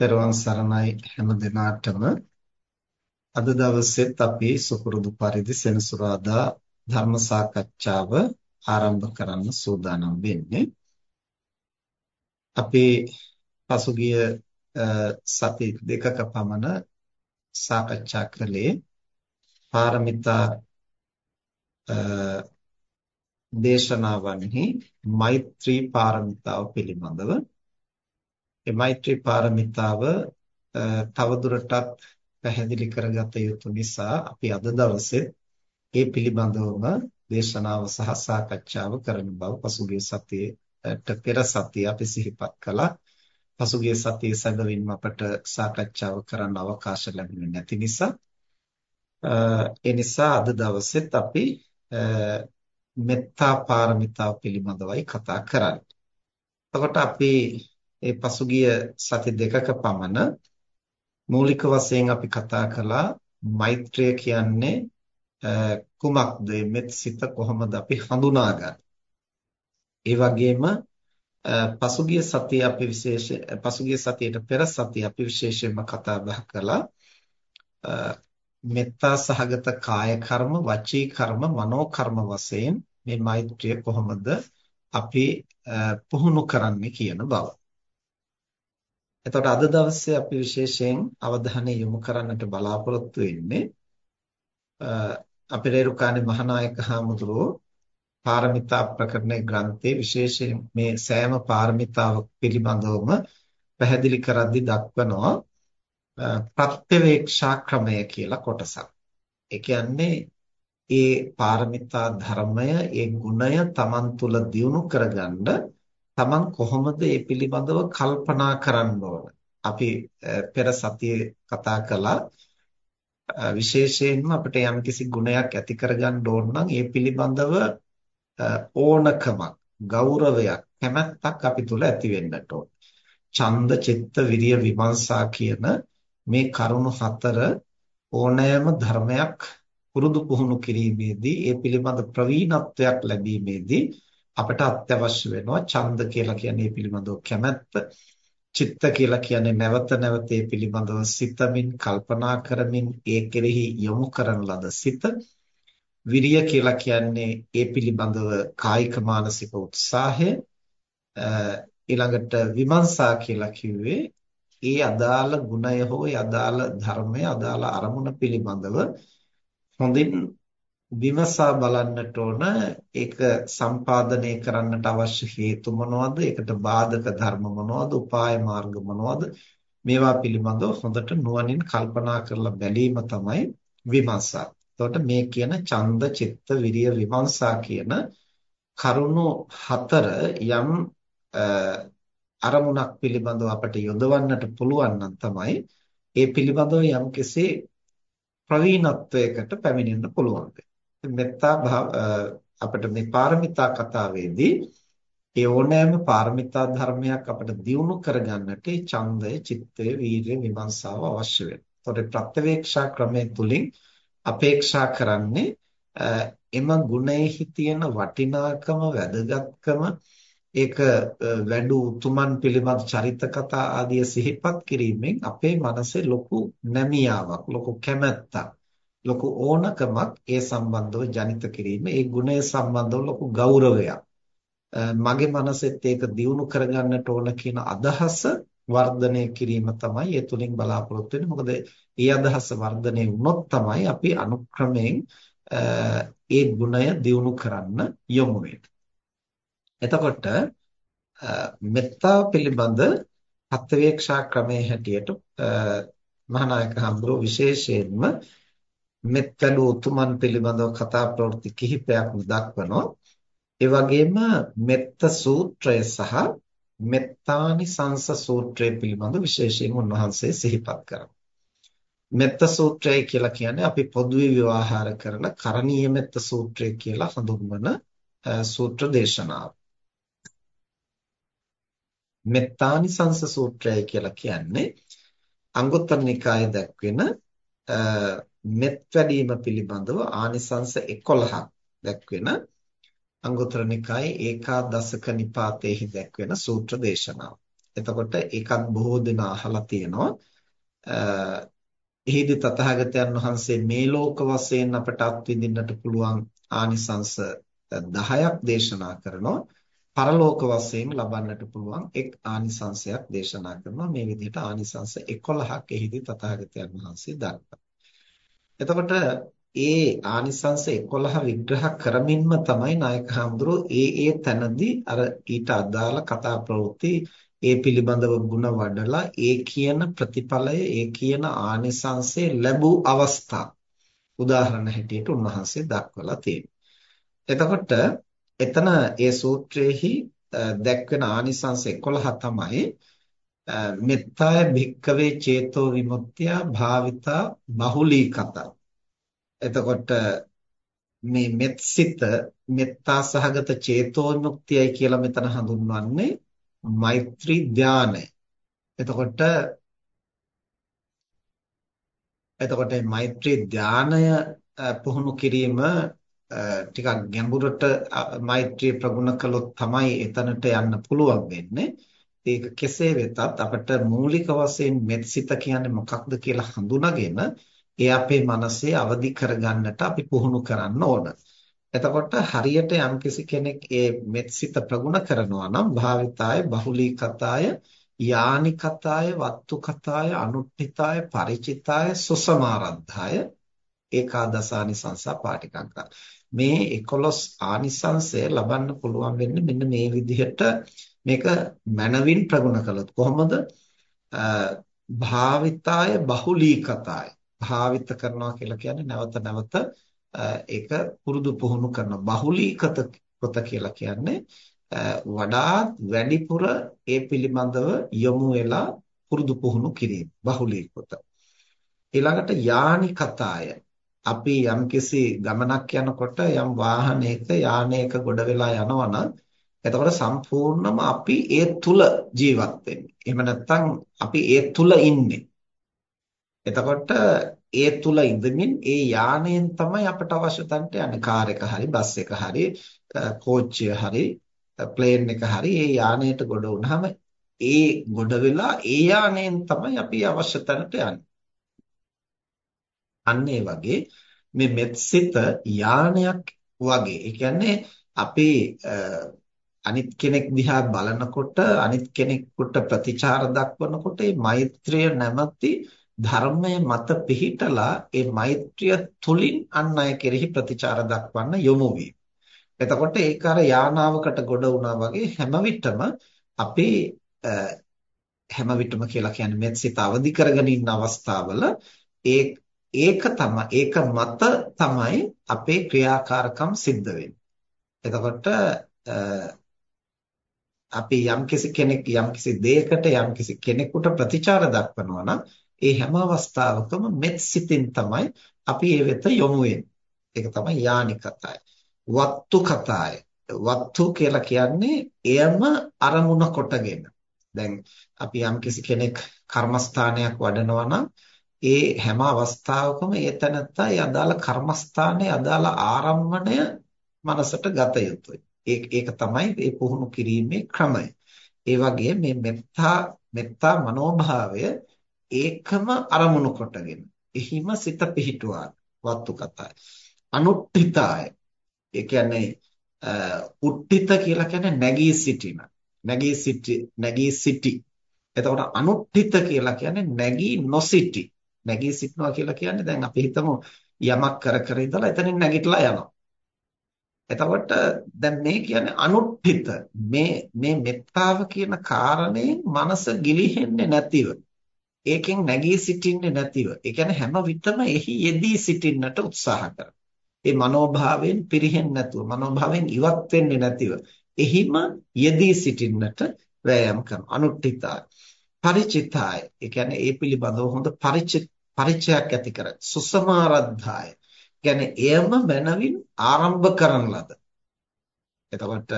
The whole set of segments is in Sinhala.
පෙරවන් සරණයි. හැම දිනාටම අද දවසෙත් අපි සුපුරුදු පරිදි සෙනසුරාදා ධර්ම සාකච්ඡාව ආරම්භ කරන්න සූදානම් වෙන්නේ. අපි පසුගිය සති දෙකක පමණ සාකච්ඡා කළේ පාරමිතා දේශනාවන්හි මෛත්‍රී පාරමිතාව පිළිබඳව. මේ මෛත්‍රී පාරමිතාව තවදුරටත් පැහැදිලි කරගත යුතු නිසා අපි අද දවසේ ඒ පිළිබඳවම දේශනාව සහ සාකච්ඡාව කරන බව පසුගිය සතියේට පෙර සතියේ අපි සිහිපත් කළා. පසුගිය සතියේ සැබවින්ම අපට සාකච්ඡාව කරන්න අවකාශ ලැබුණේ නැති නිසා ඒ නිසා අද දවසෙත් අපි මෙත්තා පාරමිතාව පිළිබඳවයි කතා කරන්නේ. එතකොට අපි ඒ පසුගිය සති දෙකක පමණ මූලික වශයෙන් අපි කතා කළා මෛත්‍රිය කියන්නේ කුමක්ද? මෙත් සිත කොහොමද අපි හඳුනාගන්නේ? ඒ වගේම පසුගිය සතියේ අපි විශේෂ පසුගිය සතියේට පෙර සතියේ අපි විශේෂයෙන්ම කතා බහ කළා. මෙත්තා සහගත කාය කර්ම වචී කර්ම මනෝ කර්ම වශයෙන් මේ මෛත්‍රිය කොහොමද අපි පුහුණු කරන්නේ කියන බව. එතකොට අද දවසේ අපි විශේෂයෙන් අවධානය යොමු කරන්නට බලාපොරොත්තු වෙන්නේ අපේ රේරුකාණේ මහානායක හාමුදුරුවෝ පාරමිතා ප්‍රකරණේ ග්‍රන්ථයේ විශේෂයෙන් මේ සෑම පාරමිතාවක් පිළිබඳවම පැහැදිලි කරද්දී දක්වනවා ප්‍රත්‍යවේක්ෂා ක්‍රමය කියලා කොටසක්. ඒ කියන්නේ ඒ පාරමිතා ධර්මය, ඒ ගුණය Taman තුල දියුණු කරගන්න තමන් කොහොමද මේ පිළිබඳව කල්පනා කරන්න ඕන? අපි පෙර සතියේ කතා කළා. විශේෂයෙන්ම අපිට යම්කිසි ගුණයක් ඇති කරගන්න ඕන නම් ඒ පිළිබඳව ඕනකමක් ගෞරවයක් කැමැත්තක් අපි තුල ඇති වෙන්නට ඕන. ඡන්ද චිත්ත විරිය විමර්ශා කියන මේ කරුණු හතර ඕනෑම ධර්මයක් පුරුදු පුහුණු කිරීමේදී ඒ පිළිබඳ ප්‍රවීණත්වයක් ලැබීමේදී අපට අත්‍යවශ්‍ය වෙනවා ඡන්ද කියලා කියන්නේ පිළිබඳව කැමැත්ත චිත්ත කියලා කියන්නේ නැවත නැවත ඒ පිළිබඳව සිතමින් කල්පනා කරමින් ඒ කෙරෙහි යොමු කරන ලද සිත. විරිය කියලා කියන්නේ ඒ පිළිබඳව කායික මානසික උත්සාහය. ඊළඟට විමර්ශා කියලා කිව්වේ ඒ අදාළ ගුණය හෝ ඒ අදාළ ධර්මය අදාළ අරමුණ පිළිබඳව හොඳින් විමසා බලන්නට ඕන ඒක සම්පාදනය කරන්නට අවශ්‍ය හේතු මොනවද ඒකට බාධක ධර්ම මොනවද උපාය මාර්ග මොනවද මේවා පිළිබඳව හොඳට නුවණින් කල්පනා කරලා බැලීම තමයි විමර්ශා. එතකොට මේ කියන ඡන්ද චිත්ත විරිය විමර්ශා කියන කරුණු හතර යම් අරමුණක් පිළිබඳව අපට යොදවන්නට පුළුවන් නම් තමයි ඒ පිළිබඳව යම්කිසි ප්‍රවීණත්වයකට පැමිණෙන්න පුළුවන්. මෙත්තා අපිට මේ පාරමිතා කතාවේදී ඒ ඕනෑම පාරමිතා ධර්මයක් අපිට දියුණු කරගන්නට ඒ ඡන්දය, චිත්තය, වීර්ය, විමර්ශාව අවශ්‍ය වෙනවා. ඒතකොට ප්‍රත්‍යවේක්ෂා ක්‍රමය තුලින් අපේක්ෂා කරන්නේ එම ගුණෙහි තියෙන වටිනාකම, වැදගත්කම ඒක වැඩි උතුමන් පිළිබඳ චරිත කතා ආදිය සිහිපත් කිරීමෙන් අපේ මනසේ ලොකු නැමියාවක්, ලොකු කැමැත්තක් ලොකු ඕනකමක් ඒ සම්බන්ධව ජනිත කිරීම ඒ ගුණය සම්බන්ධව ලොකු ගෞරවයක්. මගේ මනසෙත් ඒක දියුණු කරගන්නට ඕන කියන අදහස වර්ධනය කිරීම තමයි ඒ තුලින් බලාපොරොත්තු වෙන්නේ. මොකද ඒ අදහස වර්ධනය වුණොත් තමයි අපි අනුක්‍රමයෙන් ඒ ගුණය දියුණු කරන්න යොමු එතකොට මෙත්තා පිළිබඳ අත්වේක්ෂා ක්‍රමයේ හැටියට මහානායක හඳුරෝ විශේෂයෙන්ම මෙත්තලු උතුමන් පිළිබඳව කතා ප්‍රවෘත්ති කිහිපයක් දක්වනවා. ඒ වගේම මෙත්ත සූත්‍රය සහ මෙත්තානි සංස සූත්‍රය පිළිබඳ විශේෂයෙන් උන්වහන්සේ සිහිපත් කරනවා. මෙත්ත සූත්‍රය කියලා කියන්නේ අපි පොදුවේ විවාහාර කරන කරණීය මෙත්ත සූත්‍රය කියලා හඳුන්වන සූත්‍ර දේශනාව. මෙත්තානි සංස සූත්‍රය කියලා කියන්නේ අංගුත්තර නිකායේ දක්වන මෙත් වැඩීම පිළිබඳව ආනිසංස 11ක් දැක්වෙන අංගුත්තර නිකායේ ඒකාදශක නිපාතේහි දැක්වෙන සූත්‍ර දේශනාව. එතකොට ඒකත් බොහෝ දෙනා අහලා තියෙනවා. එහිදී තථාගතයන් වහන්සේ මේ ලෝක වශයෙන් අපට අත්විඳින්නට පුළුවන් ආනිසංස 10ක් දේශනා කරනවා. පරලෝක වශයෙන් ලබන්නට පුළුවන් එක් ආනිසංසයක් දේශනා කරනවා. මේ විදිහට ආනිසංස 11ක් එහිදී තථාගතයන් වහන්සේ දක්වනවා. එතකොට ඒ ආනිසංස 11 විග්‍රහ කරමින්ම තමයි නායක හඳුරෝ ඒ ඒ තැනදී අර ඊට අදාළ කතා ප්‍රවෘත්ති ඒ පිළිබඳව ಗುಣ වඩලා ඒ කියන ප්‍රතිඵලය ඒ කියන ආනිසංසය ලැබූ අවස්ථා උදාහරණ හැටියට උන්වහන්සේ දක්වලා තියෙනවා. එතකොට එතන ඒ සූත්‍රයේහි දැක්වෙන ආනිසංස 11 තමයි මෙත්තාය භික්කවේ චේතෝ විමුක්තිය භාවිතා බහුලී කතා. එතකොට මේ මෙත්සිත මෙත්තා සහගත චේතෝ විමුක්තියයි කියලා මෙතන හඳුන්වන්නේ මෛත්‍රී ධානය. එතකොට එතකොට මෛත්‍රී ධානය පුහුණු කිරීම ටිකක් ගැඹුරට මෛත්‍රී ප්‍රගුණ කළොත් තමයි එතනට යන්න පුළුවන් වෙන්නේ. ඒක කෙසේ වෙතත් අපිට මූලික වශයෙන් මෙත්සිත කියන්නේ මොකක්ද කියලා හඳුනාගෙන ඒ අපේ මනසේ අවදි කරගන්නට අපි පුහුණු කරන්න ඕන. එතකොට හරියට යම්කිසි කෙනෙක් ඒ මෙත්සිත ප්‍රගුණ කරනවා නම් භාවිතාය බහුලී කතාය යානි කතාය වත්තු කතාය අනුට්ඨිතාය ಪರಿචිතාය සුසමාරද්ධාය ඒකාදසානිසංසා පාටිකංකා මේ 11 ආනිසංසය ලබන්න පුළුවන් වෙන්නේ මෙන්න මේ විදිහට මේක මනවින් ප්‍රගුණ කළොත් කොහොමද? භාවිතාය බහුලී කතාය භාවිත කරනවා කියලා කියන්නේ නැවත නැවත ඒක පුරුදු පුහුණු කරන බහුලීකත කොට කියලා කියන්නේ වඩාත් වැඩිපුර ඒ පිළිබඳව යොමු වෙලා පුරුදු පුහුණු කිරීම බහුලීකත. ඊළඟට යානි කතාය අපි යම්කිසි ගමනක් යනකොට යම් වාහනයක යානයක ගොඩ වෙලා යනවනම් එතකොට සම්පූර්ණම අපි ඒ තුල ජීවත් වෙන්නේ. එහෙම නැත්නම් අපි ඒ තුල ඉන්නේ. එතකොට ඒ තුල ඉඳමින් ඒ යානයෙන් තමයි අපට අවශ්‍ය තැනට යන්නේ. කාර් එක හරි, බස් එක හරි, කෝච්චිය හරි, ප්ලේන් එක හරි ඒ යානයට ගොඩ වුණාම ඒ ගොඩ වෙලා ඒ යානයෙන් තමයි අපි අවශ්‍ය තැනට යන්නේ. අන්න ඒ වගේ මේ මෙත්සිත යානයක් වගේ. ඒ කියන්නේ අපි අනිත් කෙනෙක් දිහා බලනකොට අනිත් කෙනෙකුට ප්‍රතිචාර දක්වනකොට මේ මෛත්‍රිය නැමැති ධර්මය මත පිහිටලා ඒ මෛත්‍රිය තුලින් අන් අය කෙරෙහි ප්‍රතිචාර දක්වන්න යොමු වීම. එතකොට ඒක අර යානාවකට ගොඩ වුණා වගේ හැම විටම අපි හැම විටම කියලා කියන්නේ මෙත් සිත අවදි කරගෙන ඉන්න අවස්ථාවල ඒ ඒක තමයි ඒක මත තමයි අපේ ක්‍රියාකාරකම් සිද්ධ වෙන්නේ. එතකොට අපි යම්කිසි කෙනෙක් යම්කිසි දෙයකට යම්කිසි කෙනෙකුට ප්‍රතිචාර දක්වනවා නම් ඒ හැම අවස්ථාවකම මෙත් සිතින් තමයි අපි ඒ වෙත යොමු ඒක තමයි යානි කතාය. වත්තු කතාය. වත්තු කියලා කියන්නේ එයම අරමුණ කොටගෙන. දැන් අපි යම්කිසි කෙනෙක් කර්මස්ථානයක් වඩනවා නම් ඒ හැම අවස්ථාවකම ඒ තැනත්තා ඒ අදාළ කර්මස්ථානයේ අදාළ ආරම්භණය මනසට ගත යුතුයි. ඒක තමයි මේ පුහුණු කිරීමේ ක්‍රමය. ඒ වගේ මේ මෙත්තා මෙත්තා මනෝභාවය ඒකම අරමුණු කොටගෙන එහිම සිත පිහිටුවා වත්තු කතාය. අනුට්ඨිතාය. ඒ කියන්නේ උට්ඨිත කියලා කියන්නේ නැගී සිටින. නැගී සිටි නැගී සිටි. එතකොට අනුට්ඨිත කියලා කියන්නේ නැගී නොසිටි. නැගී සිටනවා කියලා කියන්නේ දැන් අපි හිතමු යමක් කර කර ඉඳලා එතනින් නැගිටලා යනවා. එතකොට දැන් මේ කියන්නේ අනුට්ඨිත මේ මේ මෙත්තාව කියන කාරණයෙන් මනස ගිලිහෙන්නේ නැතිව ඒකෙන් නැගී සිටින්නේ නැතිව ඒ කියන්නේ හැම විටම එහි යෙදී සිටින්නට උත්සාහ කරනවා. ඒ මනෝභාවයෙන් පිරෙහෙන්නේ නැතුව මනෝභාවයෙන් ඉවත් වෙන්නේ නැතිව එහිම යෙදී සිටින්නට වෑයම් කරනවා. අනුට්ඨිතයි. ಪರಿචිතයි. ඒ කියන්නේ ඒ පිළිබඳව හොඳ පරිචයක් ඇති කර සුසමාරද්ධාය. කියන්නේ එයම මනවින් ආරම්භ කරන ලද. එතකොට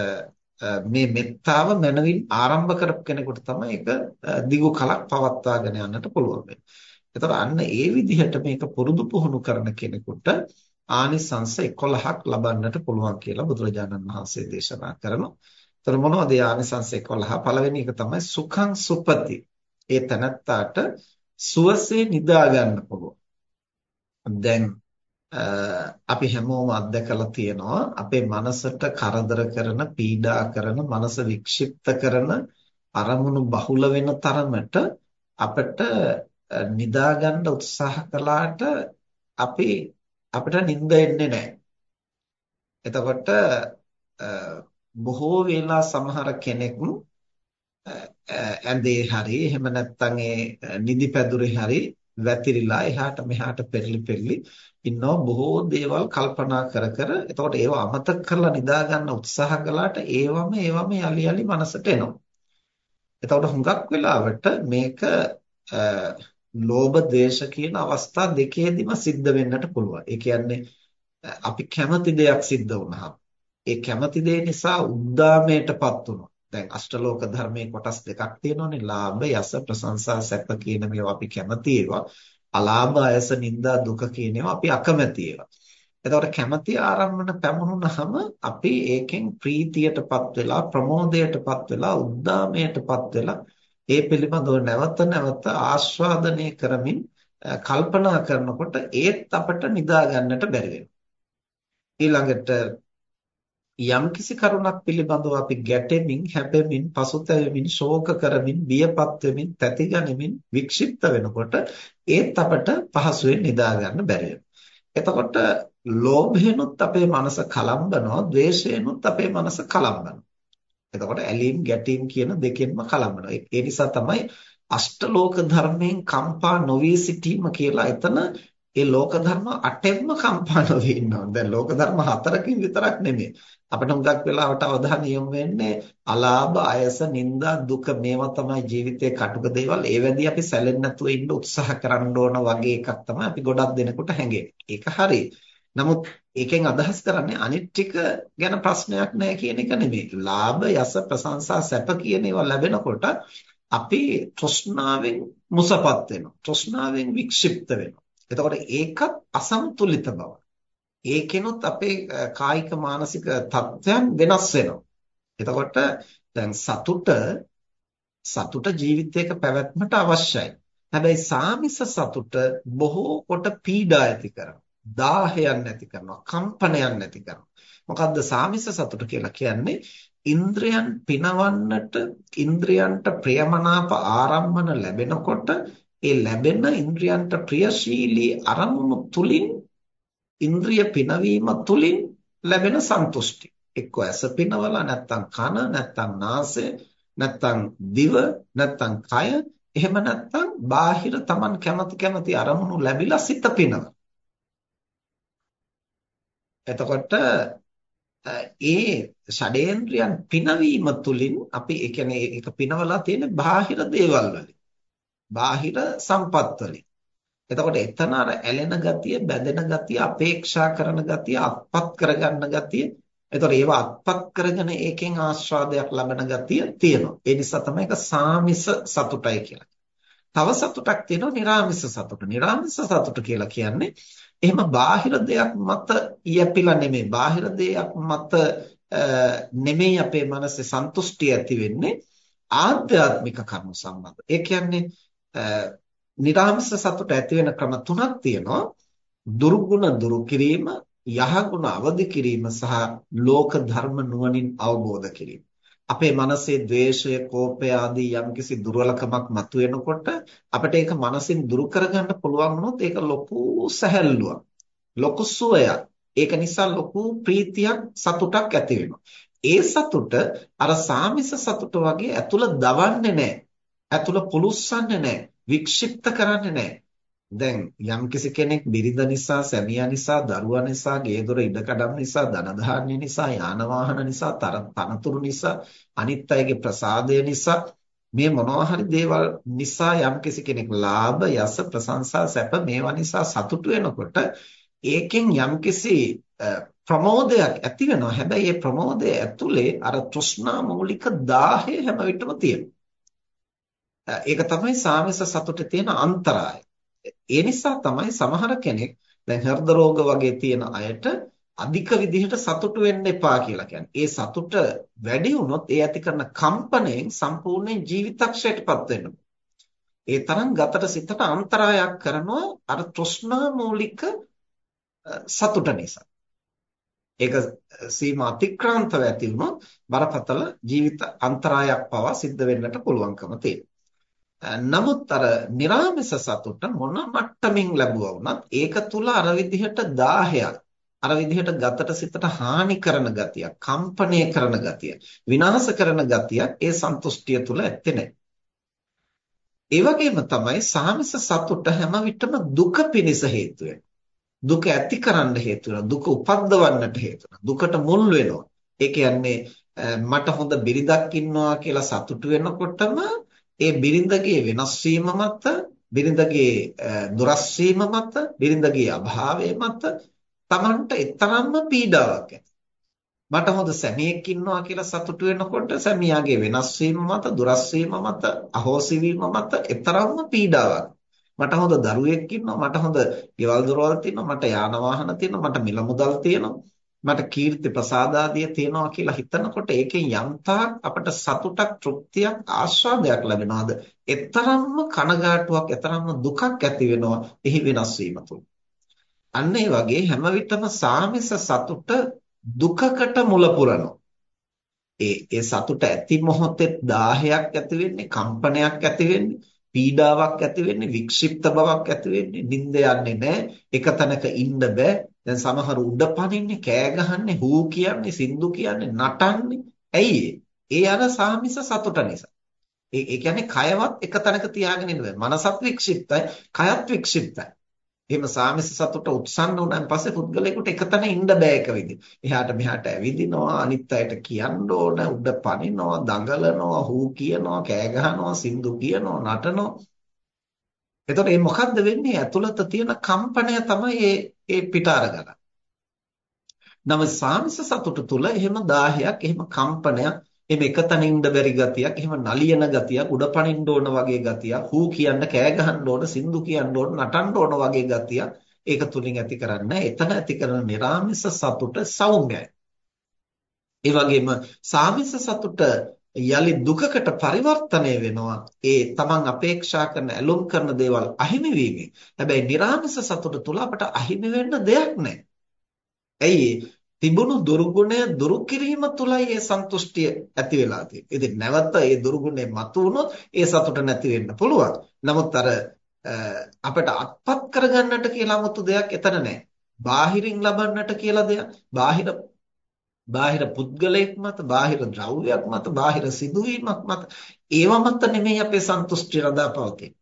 මේ මෙත්තාව මනවින් ආරම්භ කරපු කෙනෙකුට තමයි ඒක දිගු කලක් පවත්වාගෙන යන්නට පුළුවන් වෙන්නේ. එතකොට අන්න ඒ විදිහට මේක පුරුදු පුහුණු කරන කෙනෙකුට ආනිසංස 11ක් ලබන්නට පුළුවන් කියලා බුදුරජාණන් වහන්සේ දේශනා කරනවා. ତර මොනවද ආනිසංස 11? පළවෙනි එක තමයි සුඛං සුපති. ඒ තනත්තාට සුවසේ නිදා ගන්න පුළුවන්. දැන් අපි හැමෝම අත්දකලා තියෙනවා අපේ මනසට කරදර කරන පීඩා කරන මනස වික්ෂිප්ත කරන අරමුණු බහුල වෙන තරමට අපිට නිදා ගන්න උත්සාහ කළාට අපි අපිට නිින්ද එන්නේ නැහැ. එතකොට බොහෝ වෙලා සමහර කෙනෙක් ඇඳේ හරි එහෙම නැත්නම් ඒ නිදි පැදුරේ හරි වැතිරිලා එහාට මෙහාට පෙරලි පෙරලි ඉන්නව බොහෝ දේවල් කල්පනා කර කර එතකොට ඒව අමතක කරලා නිදා ගන්න උත්සාහ කළාට ඒවම ඒවම යලි යලි මනසට එනවා. එතකොට හුඟක් වෙලාවට මේක ලෝභ දේශ කියන අවස්ථා දෙකේදීම සිද්ධ වෙන්නට පුළුවන්. ඒ කියන්නේ අපි කැමති දෙයක් සිද්ධ වුණාම ඒ කැමති දේ නිසා උද්දාමයටපත් වුණා. දැන් අෂ්ටලෝක ධර්මයේ කොටස් දෙකක් තියෙනවානේ. ලාභ, යස, ප්‍රශංසා, සැප කියන මේවා අපි කැමති ඒවා. අලාභ, අයස, නිന്ദා, දුක කියන ඒවා අපි අකමැති ඒවා. එතකොට කැමැති ආරම්භන පැමුණුනහම අපි ඒකෙන් ප්‍රීතියටපත් වෙලා ප්‍රමෝදයටපත් වෙලා උද්දාමයටපත් වෙලා ඒ පිළිබඳව නැවත නැවත ආස්වාදනය කරමින් කල්පනා කරනකොට ඒත් අපට නිදා ගන්නට බැරි ඊළඟට යම්කිසි කරුණක් පිළිබඳව අපි ගැටෙමින් හැපෙමින් පසුතැවෙමින් ශෝක කරමින් බියපත් වෙමින් තැතිගැනෙමින් වික්ෂිප්ත වෙනකොට ඒත් අපට පහසුවෙන් නිදා ගන්න බැරි එතකොට ලෝභයෙන්ුත් අපේ මනස කලම්බනවා ද්වේෂයෙන්ුත් අපේ මනස කලම්බනවා. එතකොට ඇලීම් ගැටීම් කියන දෙකෙන්ම කලම්බනවා. ඒ නිසා තමයි අෂ්ටලෝක ධර්මයෙන් කම්පා නොවී සිටීම කියලා එතන ඒ ලෝක ධර්ම අටෙන්ම කම්පා නොවී ඉන්නවා. දැන් ලෝක ධර්ම හතරකින් විතරක් නෙමෙයි. අපිට හුඟක් වෙලාවට අවධානය යොමු වෙන්නේ අලාභ, අයස, නිന്ദා, දුක මේවා තමයි ජීවිතයේ කටුක දේවල්. ඒවැදී අපි සැලෙන්නේ නැතුව ඉන්න උත්සාහ කරන්න ඕන වගේ එකක් තමයි අපි ගොඩක් දෙනෙකුට හැඟෙන්නේ. ඒක හරි. නමුත් ඒකෙන් අදහස් කරන්නේ අනිත් ටික ගැන ප්‍රශ්නයක් නැහැ කියන එක නෙමෙයි. ලාභ, යස, ප්‍රශංසා, සැප කියන ඒවා ලැබෙනකොට අපි තෘෂ්ණාවෙන් මුසපත් වෙනවා. තෘෂ්ණාවෙන් වික්ෂිප්ත වෙනවා. එතකොට ඒකත් අසමතුලිත බව. ඒකෙනොත් අපේ කායික මානසික තත්ත්වයන් වෙනස් වෙනවා. එතකොට දැන් සතුට සතුට ජීවිතයක පැවැත්මට අවශ්‍යයි. හැබැයි සාමිස සතුට බොහෝ කොට පීඩා ඇති කරනවා. දාහයක් නැති කරනවා. කම්පනයක් නැති කරනවා. මොකද්ද සාමිස සතුට කියලා කියන්නේ? ඉන්ද්‍රයන් පිනවන්නට ඉන්ද්‍රයන්ට ප්‍රියමනාප ආරම්මන ලැබෙනකොට ඒ ලැබෙන ඉන්ද්‍රියන්ට ප්‍රියශීලී අරමුණු තුලින් ඉන්ද්‍රිය පිනවීම තුලින් ලැබෙන සන්තුෂ්ටි. එක්ක ඇස පිනවලා නැත්තම් කන නැත්තම් නාසය නැත්තම් දිව නැත්තම් කය එහෙම නැත්තම් බාහිර Taman කැමති කැමති අරමුණු ලැබිලා සිත පිනව. එතකොට ඒ ෂඩේන්ද්‍රයන් පිනවීම තුලින් අපි ඒ කියන්නේ ඒක පිනවලා තියෙන බාහිර දේවල් වලින් බාහිර සම්පත් වලින්. එතකොට එතන අර ඇලෙන ගතිය, බැඳෙන ගතිය, අපේක්ෂා කරන ගතිය, අත්පත් කරගන්න ගතිය. එතකොට ඒව අත්පත් කරගෙන ඒකෙන් ආස්වාදයක් ලබන ගතිය තියෙනවා. ඒ නිසා තමයි ඒක සාමිස සතුටයි කියලා. තව සතුටක් තියෙනවා නිර්ාමිස සතුට. නිර්ාමිස සතුට කියලා කියන්නේ එහෙම බාහිර දෙයක් මත යැපිලා නෙමෙයි. බාහිර දෙයක් මත නෙමෙයි අපේ මනසේ සන්තුෂ්ටිය ඇති වෙන්නේ ආධ්‍යාත්මික කර්ම සම්බන්ධ. ඒ කියන්නේ නිරාමස සතුට ඇති වෙන ක්‍රම තුනක් තියෙනවා. දුර්ගුණ දුරු කිරීම, යහගුණ අවදි කිරීම සහ ලෝක ධර්ම නුවණින් අවබෝධ කිරීම. අපේ මනසේ ද්වේෂය, කෝපය ආදී යම්කිසි දුර්වලකමක් මතුවෙනකොට අපිට ඒක මනසින් දුරු කරගන්න පුළුවන් වුණොත් ඒක ලොකු සැහැල්ලුවක්. ලොකු සුවයක්. ඒක නිසා ලොකු ප්‍රීතියක් සතුටක් ඇති ඒ සතුට අර සාමිස සතුට වගේ ඇතුළ දවන්නේ නැහැ. ඇතුළ පුළුස්සන්නේ නැහැ. වික්ෂිප්ත කරන්නේ නැහැ. දැන් යම්කිසි කෙනෙක් බිරිඳ නිසා, සැමියා නිසා, දරුවා නිසා, ගේ දොර ඉඩකඩම් නිසා, ධන ධාන්‍ය නිසා, යාන වාහන නිසා, තනතුරු නිසා, අනිත් අයගේ ප්‍රසාදය නිසා මේ මොනවා හරි දේවල් නිසා යම්කිසි කෙනෙක් ලාභ, යස, ප්‍රශංසා, සැප මේවා නිසා සතුටු වෙනකොට ඒකෙන් යම්කිසි ප්‍රමෝදයක් ඇති වෙනවා. හැබැයි මේ ප්‍රමෝදය ඇතුලේ අර තෘෂ්ණා මූලික දාහය හැම විටම තියෙනවා. ඒක තමයි සාමස සතුටේ තියෙන අන්තරාය. ඒ නිසා තමයි සමහර කෙනෙක් දැන් හෘද රෝග වගේ තියෙන අයට අධික විදිහට සතුටු වෙන්න එපා කියලා කියන්නේ. ඒ සතුට වැඩි වුණොත් ඒ ඇති කරන කම්පණයෙන් සම්පූර්ණ ජීවිතක්ෂයටපත් වෙනවා. ඒ තරම් ගතට සිතට අන්තරායක් කරනවා අර තෘෂ්ණා මූලික සතුට නිසා. ඒක සීමා අතික්‍රාන්තව ඇති වුණොත් බරපතල ජීවිත අන්තරායක් පවා සිද්ධ වෙන්නට පුළුවන්කම තියෙනවා. නමුත් අර निराமிස සතුට මොන මට්ටමින් ලැබුවා වුණත් ඒක තුල අර විදිහට දාහයක් අර විදිහට ගතට සිතට හානි කරන ගතියක් කම්පණය කරන ගතිය විනාශ කරන ගතියක් ඒ සන්තුෂ්ටිය තුල ඇත්තේ නැහැ. ඒ වගේම තමයි සාමස සතුට හැම විටම දුක පිණිස හේතු දුක ඇති කරන්න හේතු දුක උපද්දවන්නට හේතු දුකට මුල් වෙනවා. ඒ කියන්නේ මට හොඳ බිරිඳක් ඉන්නවා කියලා සතුටු වෙනකොටම ඒ බිරිඳගේ වෙනස් වීම මත බිරිඳගේ දුරස් වීම මත බිරිඳගේ අභාවය මත Tamanට එතරම්ම පීඩාවක් ඇති. මට හොඳ සැමියෙක් ඉන්නවා කියලා සතුටු වෙනකොට සැමියාගේ වෙනස් වීම මත, දුරස් වීම මත, අහෝසි වීම මත එතරම්ම පීඩාවක්. මට හොඳ දරුවෙක් ඉන්නවා, මට හොඳ ගෙවල් දොරවල් තියෙනවා, මට යාන වාහන තියෙනවා, මට මිල මුදල් තියෙනවා. මට කීර්ති ප්‍රසාදාදිය තියෙනවා කියලා හිතනකොට ඒකෙන් යම්තාක් අපට සතුටක් තෘප්තියක් ආස්වාදයක් ලැබෙනවාද? එතරම්ම කනගාටුවක් එතරම්ම දුකක් ඇති වෙනවා. එහි වෙනස් වීම තුළ. අන්න ඒ වගේ හැම විටම සාමිස සතුට දුකකට මුල පුරනවා. ඒ ඒ සතුට ඇති මොහොතේ 10ක් ඇති වෙන්නේ කම්පනයක් ඇති වෙන්නේ පීඩාවක් ඇති වෙන්නේ වික්ෂිප්ත බවක් ඇති වෙන්නේ නිින්ද යන්නේ නැහැ එක තැනක ඉන්න බෑ. දැන් සමහර උඩ පනින්නේ කෑ ගහන්නේ හූ කියන්නේ සින්දු කියන්නේ නටන්නේ. ඇයි ඒ අර සාමිස සතුට නිසා. ඒ ඒ කියන්නේ කයවත් එක තැනක තියාගෙන ඉන්න බෑ. මනසත් වික්ෂිප්තයි කයත් වික්ෂිප්තයි. එහෙම සාමිස සතුට උත්සන්න වුණාන් පස්සේ පුද්ගලයාට එකතැන ඉන්න බෑ එක විදිහ. එහාට මෙහාට ඇවිදිනවා, අනිත් අයට කියන්න ඕන, උඩ පනිනවා, දඟලනවා, හූ කියනවා, කෑ ගහනවා, සින්දු කියනවා, නටනවා. එතකොට මේ මොකද්ද වෙන්නේ? ඇතුළත තියෙන කම්පනය තමයි මේ ඒ පිට අරගන්න. නම සාමිස සතුට තුල එහෙම 10ක් එහෙම කම්පනයක් එහෙම එක තැන ඉන්න බැරි ගතියක්, එහෙම නලියන ගතියක්, උඩ පනින්න ඕන වගේ ගතියක්, හූ කියන්න, කෑ ගහන්න ඕන, සින්දු කියන්න ඕන, නටන්න ඕන වගේ ගතියක් ඒක තුලින් ඇති කරන්නේ. එතන ඇති කරන නිර්ාමිස සතුට සෞම්‍යයි. ඒ වගේම සාමිස සතුට යලි දුකකට පරිවර්තනය වෙනවා ඒ තමන් අපේක්ෂා කරන ඇලුම් කරන දේවල් අහිමි වීමෙන්. හැබැයි निराமிස සතුට තුල අපට අහිමි වෙන්න දෙයක් නැහැ. ඇයි තිබුණු දුර්ගුණය දුරු කිරීම තුලයි ඒ සන්තුෂ්ටිය ඇති වෙලා තියෙන්නේ. ඉතින් නැවත ඒ දුර්ගුණය මතුවුනොත් ඒ සතුට නැති වෙන්න පුළුවන්. නමුත් අර අපිට අත්පත් කරගන්නට කියලා 아무තු දෙයක් එතන නැහැ. බාහිරින් ලබන්නට කියලා දෙයක්. බාහිර බාහිර පුද්ගලයෙක් මත, බාහිර ද්‍රව්‍යයක් මත, බාහිර සිදුවීමක් මත ඒව මත නෙමෙයි අපේ සන්තුෂ්ටිය රඳා පවතින්නේ.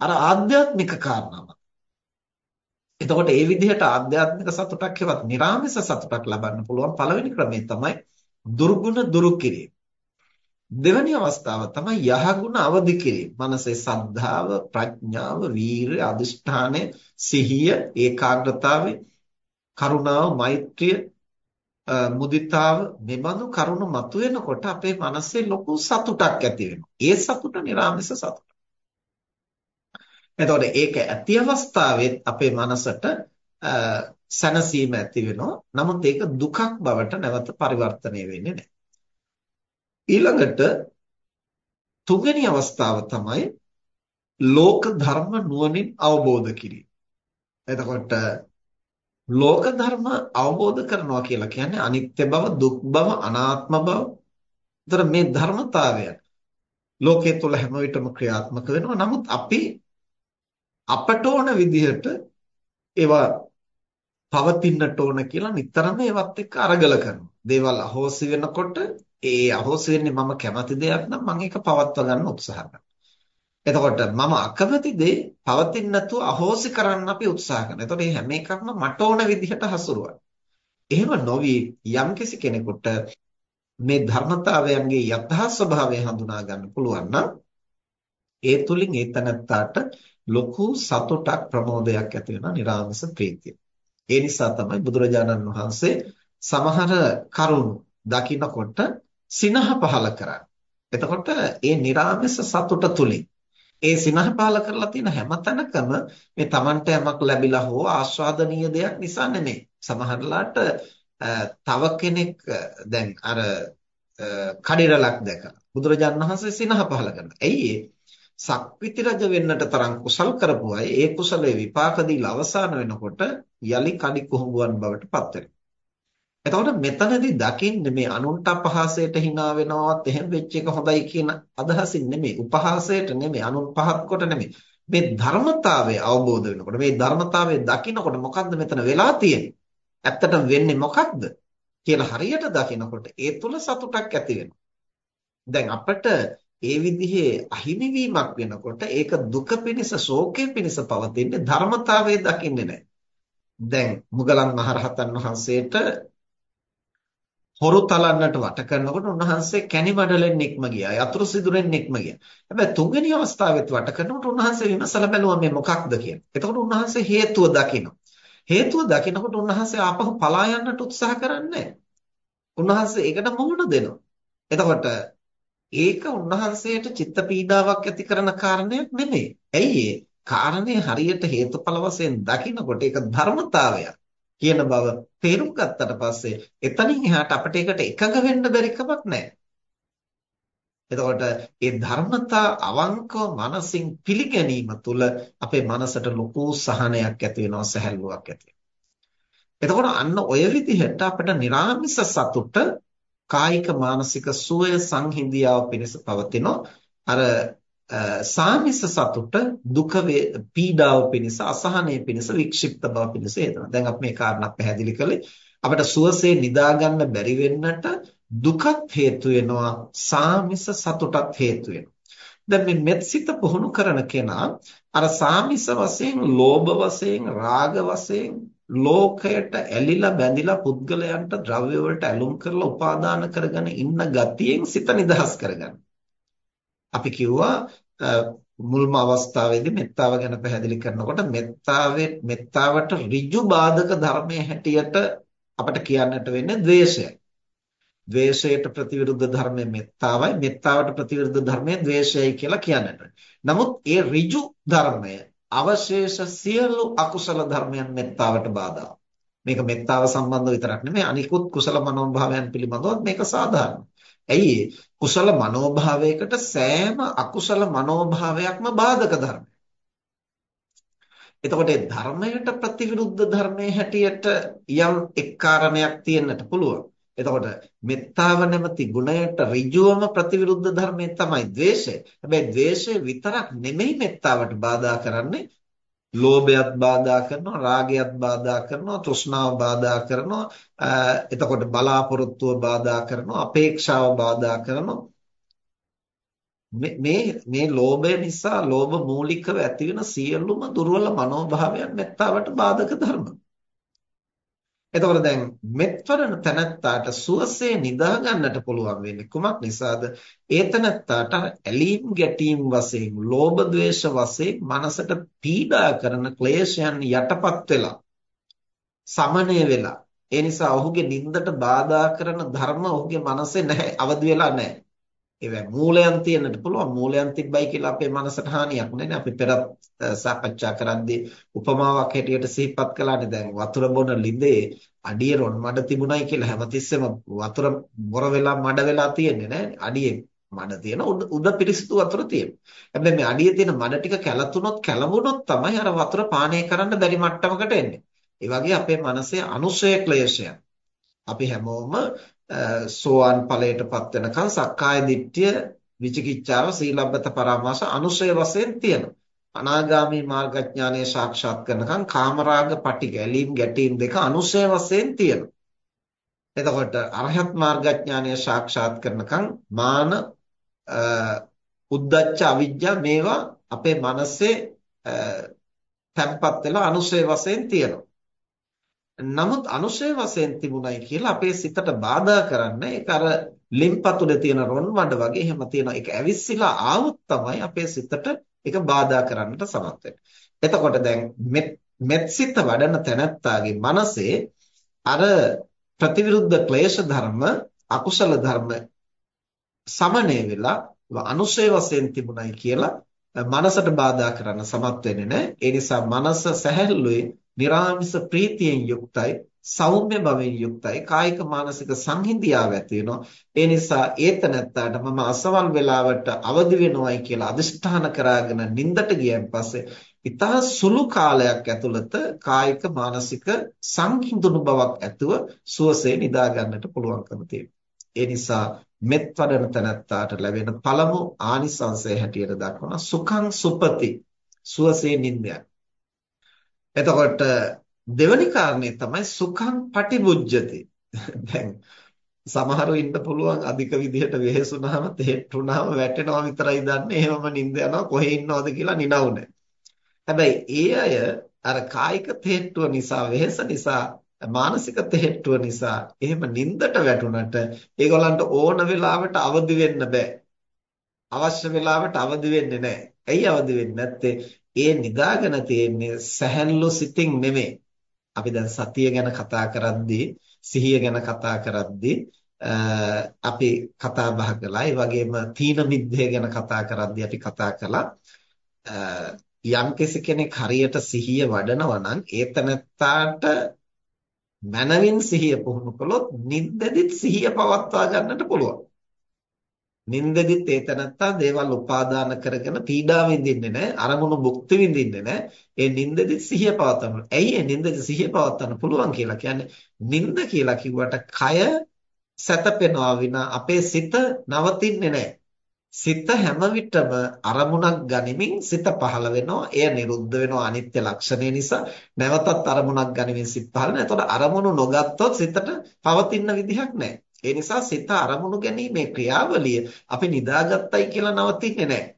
අර ආධ්‍යාත්මික කාරණා එතකොට ඒ විදිහට ආධ්‍යාත්මික සතුටක් හෙවත් නිර්ාමිස සතුටක් ලබන්න පුළුවන් පළවෙනි ක්‍රමය තමයි දුර්ගුණ දුරු කිරීම. දෙවැනි අවස්ථාව තමයි යහගුණ අවදි කිරීම. මනසේ සද්ධාව, ප්‍රඥාව, වීරිය, අදිෂ්ඨානය, සිහිය, ඒකාග්‍රතාවය, කරුණාව, මෛත්‍රිය, මුදිතාව මෙබඳු කරුණු මතුවෙනකොට අපේ මනසේ ලොකු සතුටක් ඇති වෙනවා. ඒ සතුට නිර්ාමිස සතුට. එතකොට ඒක ඇති අවස්ථාවෙත් අපේ මනසට සැනසීම ඇති වෙනවා. නමුත් ඒක දුකක් බවට නැවත පරිවර්තනය වෙන්නේ නැහැ. ඊළඟට තුන්වෙනි අවස්ථාව තමයි ලෝක ධර්ම නුවණින් අවබෝධ කිරීම. එතකොට ලෝක ධර්ම අවබෝධ කරනවා කියලා කියන්නේ අනිත්‍ය බව, දුක් බව, අනාත්ම බව. ඒතර මේ ධර්මතාවයන් ලෝකයේ තුල හැම විටම ක්‍රියාත්මක වෙනවා. නමුත් අපි අපට ඕන විදිහට ඒවා පවතින්නට ඕන කියලා නිතරම ඒවත් එක්ක අරගල කරනවා. දේවල් අහෝසි වෙනකොට ඒ අහෝසි වෙන්නේ මම කැමති දෙයක් නම් මම ඒක පවත්වා ගන්න උත්සාහ කරනවා. එතකොට මම අකමැති දේ පවතින්න නැතුව අහෝසි කරන්න අපි උත්සාහ කරනවා. එතකොට මේ හැම එකක්ම මට ඕන විදිහට හසුරුවන. එහෙම නොවි යම්කිසි කෙනෙකුට මේ ධර්මතාවයන්ගේ යථා ස්වභාවය හඳුනා ගන්න පුළුවන් නම් ඒ තුලින් ඒ තනත්තාට ලොකු සතුටක් ප්‍රමෝදයක් ඇති වෙනවා නිරාමස ප්‍රීතිය. ඒ නිසා තමයි බුදුරජාණන් වහන්සේ සමහර කරුණු දකිනකොට සිනහ පහල කරන්නේ. එතකොට ඒ නිරාමස සතුට තුලින් ඒ සිනහ පහල කරලා තියෙන හැම තැනකම මේ Tamanට යමක් ලැබිලා හෝ ආස්වාදනීය දෙයක් නිසා නෙමෙයි. සමහරලාට තව කෙනෙක් දැන් අර කඩිරලක් දැකලා බුදුරජාණන් වහන්සේ සිනහ පහල කරනවා. ඇයි සක්විති රජ වෙන්නට තරම් කුසල් කරපු අය ඒ කුසලේ විපාක දීලා අවසාන වෙනකොට යලි කඩි කුහුඹුවන් බවට පත් වෙනවා. එතකොට මෙතනදී දකින්නේ මේ අනුන්ට අපහාසයට hina වෙනවත් එහෙම වෙච්ච එක හොඳයි කියන අදහසින් නෙමෙයි. උපහාසයට නෙමෙයි. අනුන් පහත් කොට නෙමෙයි. මේ ධර්මතාවය අවබෝධ වෙනකොට මේ ධර්මතාවය දකිනකොට මොකද්ද මෙතන වෙලා තියෙන්නේ? ඇත්තටම වෙන්නේ මොකක්ද කියලා හරියට දකිනකොට ඒ තුල සතුටක් ඇති වෙනවා. දැන් අපිට ඒ විදිහේ අහිමි වීමක් වෙනකොට ඒක දුක පිණිස ශෝකය පිණිස පවතින්නේ ධර්මතාවයේ දකින්නේ නැහැ. දැන් මුගලන් මහරහතන් වහන්සේට හොරු තලන්නට වට කරනකොට උන්වහන්සේ කැණි මඩලෙන් නික්ම ගියා. යතුරු සිදුරෙන් නික්ම ගියා. හැබැයි තුන්වෙනි අවස්ථාවෙත් වට කරනකොට උන්වහන්සේ විමසලා බැලුවා මේ මොකක්ද කියලා. එතකොට උන්වහන්සේ හේතුව දකිනවා. හේතුව දකිනකොට උන්වහන්සේ ආපහු පලා යන්නට උත්සාහ කරන්නේ උන්වහන්සේ ඒකට මුහුණ දෙනවා. එතකොට ඒක උන්වහන්සේට චිත්ත පීඩාවක් ඇති කරන කාරණයක් නෙමෙයි. ඇයි ඒ? කාරණේ හරියට හේතුඵල වශයෙන් දකිනකොට ඒක ධර්මතාවයක් කියන බව තේරුම් ගත්තට පස්සේ එතනින් එහාට අපිට ඒකට එකඟ වෙන්න බැරි කමක් නැහැ. එතකොට මේ ධර්මතා අවංකව මනසින් පිළිගැනීම තුළ අපේ මනසට ලොකු සහනයක් ඇති වෙනවා සැහැල්ලුවක් ඇති වෙනවා. එතකොට අන්න ඔය විදිහට අපිට निराமிස සතුට කායික මානසික සුවය සංහිඳියාව පිණිස පවතිනවා අර සාමිස සතුට දුක පීඩාව පිණිස අසහනය පිණිස වික්ෂිප්ත බව පිණිස හේතුනවා. දැන් අපි මේ කාරණා පැහැදිලි කළේ අපිට සුවසේ නිදා ගන්න බැරි වෙන්නට දුකත් හේතු වෙනවා සාමිස සතුටත් හේතු වෙනවා. දැන් මේ මෙත්සිත පුහුණු කරන කෙනා අර සාමිස වශයෙන්, ලෝභ වශයෙන්, රාග වශයෙන් ලෝකයට ඇලිලා බැඳිලා පුද්ගලයන්ට ද්‍රව්‍ය වලට ඇලුම් කරලා උපාදාන කරගෙන ඉන්න ගතියෙන් සිත නිදහස් කරගන්න. අපි කිව්වා මුල්ම අවස්ථාවේදී මෙත්තාව ගැන පැහැදිලි කරනකොට මෙත්තාවේ මෙත්තාවට ඍජු බාධක ධර්මයේ හැටියට අපිට කියන්නට වෙන්නේ ද්වේෂය. ද්වේෂයට ප්‍රතිවිරුද්ධ ධර්මය මෙත්තාවයි මෙත්තාවට ප්‍රතිවිරුද්ධ ධර්මය ද්වේෂයයි කියලා කියන්නට. නමුත් ඒ ඍජු ධර්මය අවශේෂ සියලු අකුසල ධර්මයන් මෙත්තාවට බාධා. මේක මෙත්තාව සම්බන්ධව විතරක් නෙමෙයි අනිකුත් කුසල මනෝභාවයන් පිළිබඳව මේක සාධාරණයි. ඇයි කුසල මනෝභාවයකට සෑම අකුසල මනෝභාවයක්ම බාධක ධර්මයක්. එතකොට ධර්මයට ප්‍රතිවිරුද්ධ ධර්මයේ හැටියට යම් එක් කාරණයක් තියෙන්නට පුළුවන්. එතකොට මෙත්තාව නැමැති ගුණයට ඍජුවම ප්‍රතිවිරුද්ධ ධර්මයේ තමයි ද්වේෂය. හැබැයි ද්වේෂය විතරක් නෙමෙයි මෙත්තාවට බාධා කරන්නේ ලෝභයත් බාධා කරනවා රාගයත් බාධා කරනවා තෘෂ්ණාව බාධා කරනවා එතකොට බලාපොරොත්තුව බාධා කරනවා අපේක්ෂාව බාධා කරනවා මේ මේ ලෝභය නිසා ලෝභ මූලිකව ඇති වෙන සියලුම දුර්වල මනෝභාවයන් මෙත්තාවට බාධක ධර්ම. එතකොට දැන් මෙත්වරණ තැනත්තාට සුවසේ නිදා ගන්නට පුළුවන් වෙන්නේ කුමක් නිසාද? ඒ තැනත්තාට ඇලීම් ගැටීම් වශයෙන්, ලෝභ ද්වේෂ වශයෙන් මනසට පීඩා කරන ක්ලේශයන් යටපත් වෙලා සමනය වෙලා ඒ නිසා ඔහුගේ නින්දට බාධා කරන ධර්ම ඔහුගේ මනසේ නැහැ අවදි වෙලා නැහැ. ඒවැ මූලයන් තියෙන්නට පුළුවන්. මූලයන් තිබ්බයි කියලා අපේ මනසට හානියක් නෑනේ අපි පෙරත් සාකච්ඡා කරද්දී උපමාවක් හැටියට සිහිපත් කළානේ. දැන් වතුර බොන ළිඳේ අඩිය රොන් මඩ තිබුණයි කියලා හැමතිස්සෙම වතුර බොර වෙලා මඩ වෙලා තියෙන්නේ නෑනේ අඩියේ මඩ තියෙන උඩ පිරිසිදු වතුර තියෙනවා. හැබැයි මේ අඩියේ තියෙන මඩ ටික කැළතුනොත් කැළඹුණොත් තමයි අර වතුර පානය කරන්න බැරි මට්ටමකට එන්නේ. ඒ වගේ අපේ මනසේ අනුශය ක්ලේශය අපි හැමෝම සෝවාන් ඵලයටපත් වෙනකන් සක්කාය දිට්ඨිය විචිකිච්ඡාව සීලබ්බත පරාමාස අනුශය වශයෙන් තියෙනවා. අනාගාමී මාර්ගඥානය සාක්ෂාත් කරනකන් කාමරාග පටි ගැලීම් ගැටීම් දෙක අනුශය වශයෙන් තියෙනවා. එතකොට අරහත් මාර්ගඥානය සාක්ෂාත් කරනකන් මාන උද්දච්ච අවිජ්ජා මේවා අපේ මනසේ තැම්පත් වෙලා අනුශය වශයෙන් තියෙනවා. නමුත් අනුශය වශයෙන් තිබුණයි කියලා අපේ සිතට බාධා කරන්න ඒක අර ලිම්පතුලේ තියෙන රොන් මඩ වගේ එහෙම තියෙන ඒක ඇවිස්සලා ආවොත් තමයි අපේ සිතට ඒක බාධා කරන්නට සමත් එතකොට දැන් මෙත්සිත වඩන තැනැත්තාගේ මනසේ අර ප්‍රතිවිරුද්ධ ක්ලේශ ධර්ම අකුසල ධර්ම සමනය වෙලා අනුශය වශයෙන් තිබුණයි කියලා මනසට බාධා කරන්න සමත් වෙන්නේ නැහැ. ඒ නිසා මනස සැහැල්ලුවේ නිර්ආමිස ප්‍රීතියෙන් යුක්තයි සෞම්‍ය භවෙන් යුක්තයි කායික මානසික සංහිඳියාව ඇති වෙනවා. ඒ නිසා ඒතනත්තාට මම අසවල් වේලාවට අවදි වෙනවයි කියලා අදිෂ්ඨාන කරගෙන නිින්දට ගියන් පස්සේ ඉතා සුළු කාලයක් ඇතුළත කායික මානසික සංහිඳුණු බවක් ඇතුව සුවසේ නිදා ගන්නට පුළුවන්කම තියෙනවා. ඒ නිසා මෙත් වඩන තනත්තාට ලැබෙන පළමු ආනිසංසය හැටියට දක්වන සුඛං සුපති සුවසේ නිින්දයක් එතකොට දෙවැනි කාරණේ තමයි සුඛං පටිබුජ්ජති. දැන් සමහරව ඉන්න පුළුවන් අධික විදිහට වෙහෙසුනහම තෙහෙට්ටුනහම වැටෙනවා විතරයි දන්නේ. එහෙමම නිින්ද යනවා කොහේ ඉන්නවද කියලා නිනවු නැහැ. හැබැයි ඒ අය අර කායික තෙහෙට්ටුව නිසා වෙහෙස නිසා මානසික තෙහෙට්ටුව නිසා එහෙම නිින්දට වැටුණට ඒගොල්ලන්ට ඕන වෙලාවට අවදි වෙන්න බෑ. අවශ්‍ය වෙලාවට අවදි වෙන්නේ නැහැ. ඇයි අවදි වෙන්නේ නැත්තේ? ඒ නිදාගෙන තියෙන්නේ සැහැල්ලු සිතින් නෙමෙයි. අපි දැන් සතිය ගැන කතා කරද්දී සිහිය ගැන කතා කරද්දී අපි කතා බහ කළා. ඒ වගේම තීන මිද්දේ ගැන කතා කරද්දී අපි කතා කළා. යම් කෙනෙක් හරියට සිහිය වඩනවා නම් ඒ තනත්තාට මනවින් සිහිය පුහුණු කළොත් නිද්දෙදිත් සිහිය පවත්වා ගන්නට පුළුවන්. නින්දෙදිත් ඒ තනත්තා දේවල් උපාදාන කරගෙන පීඩා විඳින්නේ නැහැ අරමුණු මුක්ති විඳින්නේ නැහැ. ඒ නින්දෙදිත් සිහිය පවත්වන්න ඇයි ඒ නින්දෙදි සිහිය පවත්වන්න පුළුවන් කියලා කියන්නේ නින්ද කියලා කිව්වට කය සැතපෙනවා විනා අපේ සිත නවතින්නේ නැහැ. සිත හැම විටම අරමුණක් ගනිමින් සිත පහළ වෙනවා. එය නිරුද්ධ වෙනවා අනිත්‍ය ලක්ෂණය නිසා. නැවතත් අරමුණක් ගනිමින් සිත පහළ වෙනවා. එතකොට අරමුණු නොගත්තොත් සිතට පවතින විදිහක් නැහැ. ඒ නිසා සිත අරමුණු ගැනීමේ ක්‍රියාවලිය අපි නිදාගත්තයි කියලා නවතින්නේ නැහැ.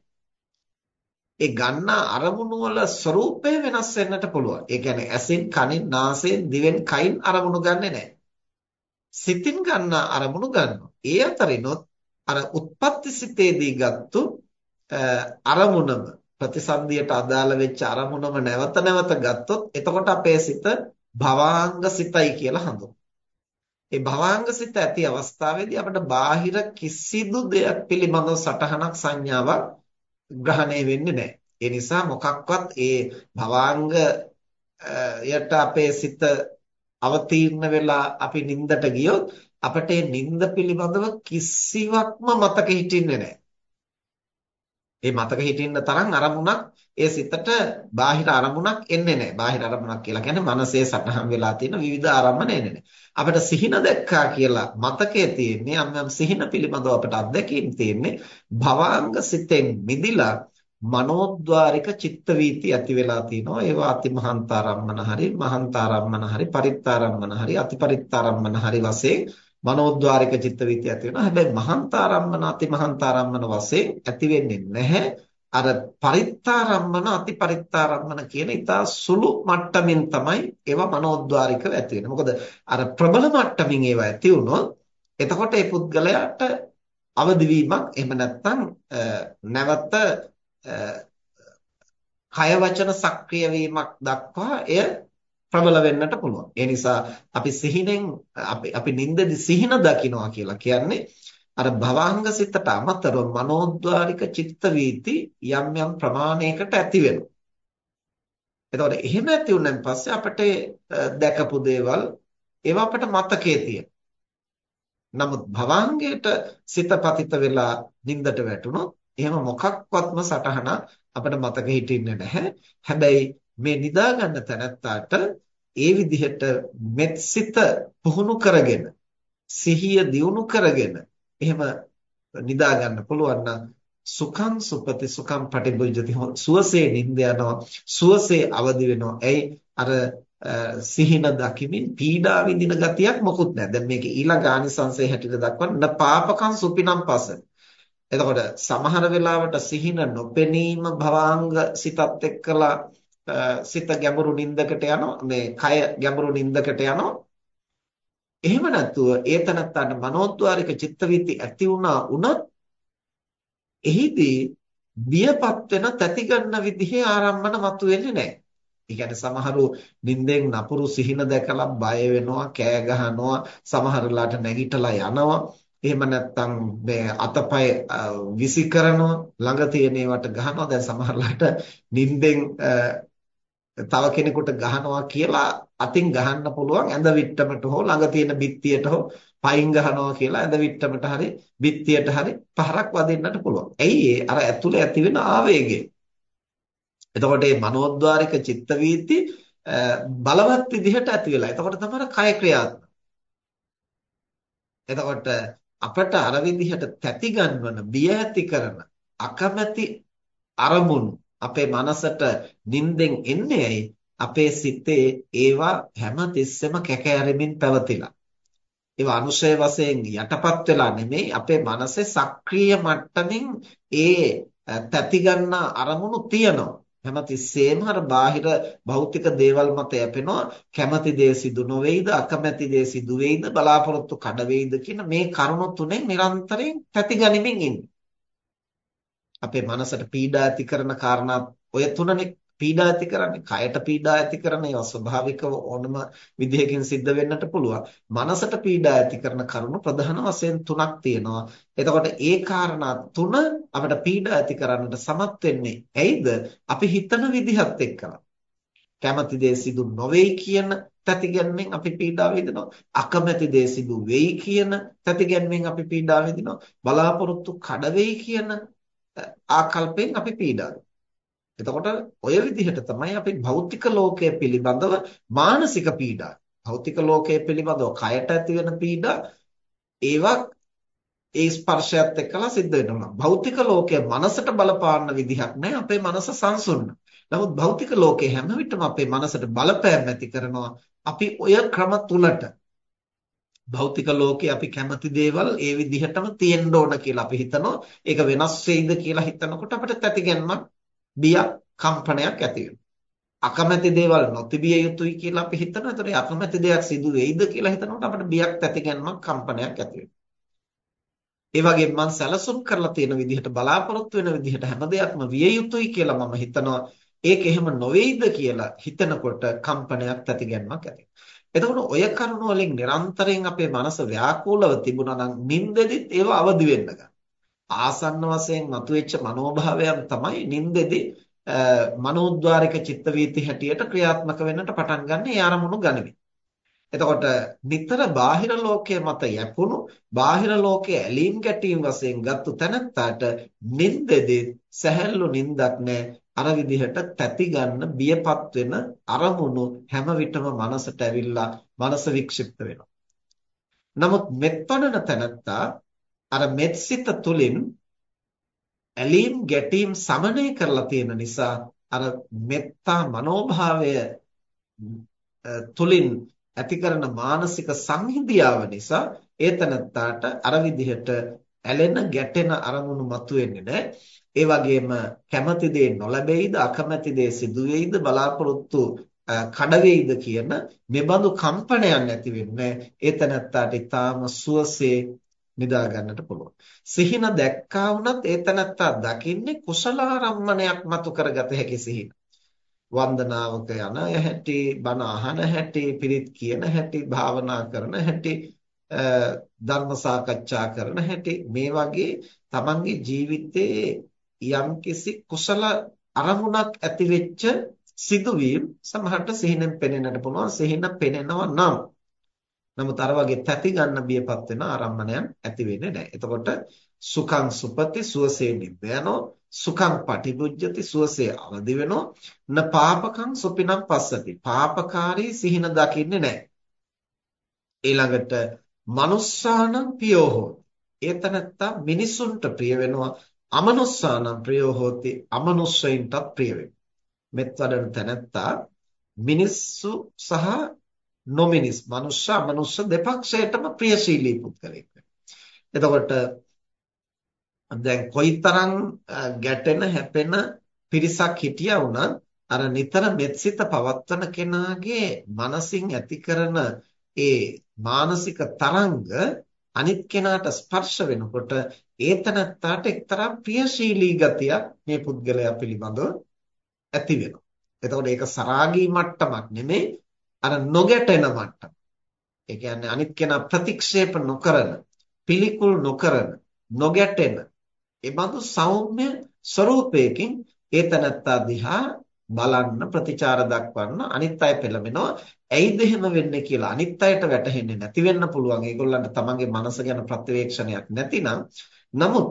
ඒ ගන්නා අරමුණු වල ස්වરૂපය වෙනස් වෙන්නට පුළුවන්. ඒ කියන්නේ ඇසෙන්, කනෙන්, නාසයෙන්, දිවෙන්, කයින් අරමුණු ගන්නෙ නැහැ. සිතින් ගන්නා අරමුණු ගන්නවා. ඒ අතරිනොත් අර උත්පත්ති සිතේදී ගත්තු අරමුණම ප්‍රතිසන්දියට අදාළ වෙච්ච අරමුණම නැවත නැවත ගත්තොත් එතකොට අපේ සිත භවාංග සිතයි කියලා හඳුන්වනවා. ඒ භවාංග සිත ඇති අවස්ථාවේදී අපිට බාහිර කිසිදු දෙයක් පිළිබඳව සටහනක් සංඥාවක් ග්‍රහණය වෙන්නේ නැහැ. ඒ නිසා මොකක්වත් ඒ භවාංග යට අපේ සිත අවතීර්ණ වෙලා අපි නිින්දට ගියොත් අපට ඒ නිින්ද පිළිබඳව කිසිවක්ම මතක හිටින්නේ නැහැ. ඒ මතක හිටින්න තරම් අරමුණක් ඒ සිතට බාහිර අරමුණක් එන්නේ නැහැ. බාහිර අරමුණක් කියලා කියන්නේ මනසේ සටහන් වෙලා තියෙන විවිධ අරමුණ එන්නේ නැහැ. අපිට සිහින දැක්කා කියලා මතකයේ තියෙන්නේ යම් යම් සිහින පිළිබඳව අපිට අත්දැකීම් තියෙන්නේ භවාංග සිතෙන් මිදිලා මනෝද්වාරික චිත්ත වීති ඇති වෙලා තිනවා ඒවා අතිමහන්තාරම්මන හරි මහන්තාරම්මන හරි පරිත්තාරම්මන හරි අතිපරිත්තාරම්මන හරි වශයෙන් මනෝද්වාරික චිත්ත වීති ඇති වෙනවා හැබැයි මහන්තාරම්මන අතිමහන්තාරම්මන වශයෙන් ඇති වෙන්නේ නැහැ අර පරිත්තාරම්මන අතිපරිත්තාරම්මන කියන ඊටා සුළු මට්ටමින් තමයි ඒවා මනෝද්වාරිකව ඇති වෙන්නේ. මොකද අර ප්‍රබල මට්ටමින් ඒවා ඇති වුණොත් එතකොට ඒ පුද්ගලයාට අවදි වීමක් එහෙම නැත්නම් නැවත කය වචන සක්‍රිය වීමක් දක්වා එය ප්‍රබල වෙන්නට පුළුවන්. ඒ නිසා අපි සිහිනෙන් අපි අපි නින්දදි සිහින දකින්නවා කියලා කියන්නේ අර භවංග සිතට අමතරව මනෝද්වාරික චිත්ත වීති යම් යම් ප්‍රමාණයකට ඇති වෙනවා. එතකොට එහෙම ඇති වුණාන් පස්සේ අපිට දැකපු දේවල් ඒවා අපිට මතකයේ තියෙනවා. නමුත් භවංගයට සිත පතිත වෙලා නින්දට වැටුණොත් එහෙම මොකක්වත්ම සටහන අපිට මතක හිටින්නේ නැහැ. හැබැයි මේ නිදා ගන්න තැනත්තාට ඒ විදිහට මෙත් සිත පුහුණු කරගෙන සිහිය දියුණු කරගෙන එහෙම නිදා ගන්න පුළුවන් නම් සුඛං සුපති සුඛං පටිභුජ්ජති සුවසේ නිින්ද යනවා සුවසේ අවදි වෙනවා. එයි අර සිහින දකිමින් පීඩා විඳින ගතියක් මොකුත් නැහැ. දැන් මේක ඊළඟ ආනිසංසය හැටියට දක්වන්න පාපකං සුපිනම් පස. එතකොට සමහර වෙලාවට සිහින නොපෙනීම භවාංග සිතත් එක්කලා සිත ගැඹුරු නිින්දකට යනවා මේ කය ගැඹුරු නිින්දකට යනවා එහෙම නැතුව ඒ තනත්තාට මනෝද්වාරික චිත්තවීති ඇති වුණා උනත් එහිදී බියපත් වෙන තැති ගන්න විදිහේ ආරම්මන මතුවෙන්නේ නැහැ. ඒ කියන්නේ සමහරු නිින්දෙන් නපුරු සිහින දැකලා බය වෙනවා, කෑ ගහනවා, සමහරලාට නැගිටලා යනවා. එහෙම නැත්නම් මේ අතපය විසි කරනවා ළඟ තියෙන ඒවට ගහනවා දැන් සමහරලාට නිින්දෙන් තව කෙනෙකුට ගහනවා කියලා අතින් ගහන්න පුළුවන් ඇඳ විට්ටමට හෝ ළඟ තියෙන බිත්තියට හෝ පයින් ගහනවා කියලා ඇඳ විට්ටමට හරි බිත්තියට හරි පහරක් වදින්නට පුළුවන්. ඇයි අර ඇතුලේ ඇති වෙන ආවේගය. එතකොට මේ මනෝද්වාරික චිත්ත වීති බලවත් විදිහට ඇති වෙලා. එතකොට තමයි කය ක්‍රියාත්මක. එතකොට අපට අර විදිහට තැති ගන්වන, බිය ඇති කරන, අකමැති අරමුණු අපේ මනසට නිින්දෙන් එන්නේ ඇයි? අපේ සිතේ ඒවා හැම තිස්සෙම කැකෑරෙමින් පැවතිලා. ඒවා අනුශය වශයෙන් යටපත් වෙලා නෙමෙයි අපේ මනසේ සක්‍රීය මට්ටමින් ඒ තැති ගන්නා අරමුණු තියෙනවා. හැමතිස්සෙම අර බාහිර භෞතික දේවල් මත යැපෙනවා කැමැති දේ සිදු නොවේද අකමැති දේ සිදු වේද බලාපොරොත්තු කඩ වේද කියන මේ කරුණු තුනෙන් නිරන්තරයෙන් තැති ගනිමින් ඉන්නේ අපේ මනසට පීඩා ඇති කරන කාරණා ඔය තුනනේ පීඩා ඇති කරන්නේ. කයට පීඩා ඇති කරන ඒවා ස්වභාවිකව ඕනම විදිහකින් සිද්ධ වෙන්නට පුළුවන්. මනසට පීඩා ඇති කරන කරුණු ප්‍රධාන වශයෙන් තුනක් තියෙනවා. එතකොට ඒ කාරණා තුන අපිට පීඩා ඇති කරන්නට සමත් වෙන්නේ ඇයිද? අපි හිතන විදිහත් එක්කලා කැමති දේ සිදු නොවේයි කියන තැතිගැන්මෙන් අපි පීඩා විඳිනවා. අකමැති දේ සිදු වෙයි කියන තැතිගැන්මෙන් අපි පීඩා විඳිනවා. බලාපොරොත්තු කඩ වෙයි කියන ආකල්පයෙන් අපි පීඩා එතකොට ඔය විදිහට තමයි අපි භෞතික ලෝකය පිළිබඳව මානසික පීඩා භෞතික ලෝකය පිළිබඳව කයට ඇති වෙන පීඩා ඒවා ඒ ස්පර්ශයත් එක්කලා සිද්ධ වෙනවා. භෞතික ලෝකයේ මනසට බලපාන විදිහක් නැහැ. අපේ මනස සංසුන්න. නමුත් භෞතික ලෝකයේ හැම විටම අපේ මනසට බලපෑම් ඇති කරනවා. අපි ඔය ක්‍රම තුනට භෞතික ලෝකේ අපි කැමති දේවල් ඒ විදිහටම තියෙන්න ඕන කියලා අපි හිතනවා. ඒක වෙනස් වෙයිද කියලා හිතනකොට අපිට තැතිගැන්මක් බියක් කම්පනයක් ඇති අකමැති දේවල් නොතිබිය යුතුයි කියලා අපි හිතනවා. ඒතකොට අකමැති දෙයක් සිදු වෙයිද කියලා හිතනකොට අපිට බියක් තැතිගැන්මක් කම්පනයක් ඇති ඒ වගේම මම සැලසුම් කරලා තියෙන විදිහට බලාපොරොත්තු වෙන විදිහට හැම දෙයක්ම විය යුතුයි කියලා මම හිතනවා. ඒක එහෙම නොවේයිද කියලා හිතනකොට කම්පනයක් තැතිගැන්මක් ඇති එතකොට ඔය කරුණ වලින් නිරන්තරයෙන් අපේ මනස ව්‍යාකූලව තිබුණා නම් නින්දෙදිත් ඒව අවදි වෙන්න ගන්න. ආසන්න වශයෙන් මතුවෙච්ච මනෝභාවයන් තමයි නින්දෙදි මනෝද්වාරික චිත්ත වීති හැටියට ක්‍රියාත්මක වෙන්නට පටන් ගන්න ඒ අරමුණු ගනිමින්. එතකොට නිතර බාහිර ලෝකයේ මත යැපුණු බාහිර ලෝකයේ ඇලීම් ගැටීම් වශයෙන් ගත්තු තැනත්තාට නින්දෙදි සැහැල්ලු නින්දක් නැහැ අර විදිහට තැති ගන්න බියපත් වෙන අරමුණු හැම විටම මනසට ඇවිල්ලා මනස වික්ෂිප්ත වෙනවා. නමුත් මෙත්වඩන තැනත්තා අර මෙත්සිත තුලින් ඇලීම් ගැටීම් සමනය කරලා තියෙන නිසා අර මෙත්තා මනෝභාවය තුලින් ඇති කරන මානසික සංහිඳියාව නිසා ඒ තනත්තාට අර විදිහට ඇලෙන ගැටෙන අරමුණු මතුවෙන්නේ නැහැ. ඒ වගේම කැමති දේ නොලැබෙයිද අකමැති දේ සිදු වෙයිද බලාපොරොත්තු කඩ වෙයිද කියන මෙබඳු කම්පනයක් නැති වෙන්නේ ඒ තනත්තාට ඊටාම සුවසේ නිදා ගන්නට පුළුවන්. සිහින දැක්කා වුණත් ඒ තනත්තා දකින්නේ කුසලාරම්මණයක් මතු කරගත හැකි සිහින. වන්දනාවක යන හැටි, බණ අහන හැටි, පිරිත් කියන හැටි, භාවනා කරන හැටි, ධර්ම සාකච්ඡා කරන හැටි මේ වගේ තමන්ගේ ජීවිතයේ යම්කිසි කුසල අරමුණක් ඇති වෙච්ච සිදුවීම් සමහරට සිහිනෙන් පෙනෙන්නට පුළුවන් සිහින පෙනෙනවා නම් නමුත් අර වගේ තැති ගන්න බියපත් වෙන ආරම්මණයන් ඇති වෙන්නේ නැහැ. එතකොට සුඛං සුපති සුවසේ නිබ්බයනෝ සුඛං පටිභුජ්ජති සුවසේ අවදි වෙනෝ න පාපකං සුපිනම් පස්සති. පාපකාරී සිහින දකින්නේ නැහැ. ඊළඟට manussානම් පියෝ හෝති. ඒතනත්තා මිනිසුන්ට ප්‍රිය වෙනවා අමනුස්සානම් ප්‍රියෝ හෝති අමනුස්සයින්ටත් ප්‍රිය වෙනවා. මෙත් වඩන තැනැත්තා මිනිස්සු සහ නොමිනිස් මනුෂ්‍ය අමනුෂ්‍ය දෙපක්ෂයටම ප්‍රියශීලී පුද්ගලෙක් එතකොට දැන් කොයිතරම් ගැටෙන හැපෙන පිරිසක් හිටියා වුණත් අර නිතර මෙත්සිත පවත්වන කෙනාගේ මනසින් ඇති කරන ඒ මානසික තරංග අනිත් කෙනාට ස්පර්ශ වෙනකොට ඒතනත්තාට එක්තරා ප්‍රියශීලී ගතියක් මේ පුද්ගලයා පිළිබඳව ඇති වෙනවා. එතකොට ඒක සරාගී මට්ටමක් නෙමෙයි අර නොගැටෙන මට්ටම. ඒ කියන්නේ අනිත් කෙනා ප්‍රතික්ෂේප නොකරන, පිළිකුල් නොකරන, නොගැටෙන ඒ බඳු සෞම්‍ය ස්වરૂපයකින් ඒතනත්තා දිහා බලන්න ප්‍රතිචාර දක්වන්න අනිත් අය පෙළඹෙනවා. ඇයිද එහෙම වෙන්නේ කියලා අනිත් අයට වැටහෙන්නේ නැති වෙන්න පුළුවන්. ඒගොල්ලන්ට තමන්ගේ මනස ගැන ප්‍රත්‍යවේක්ෂණයක් නැතිනම් නමුත්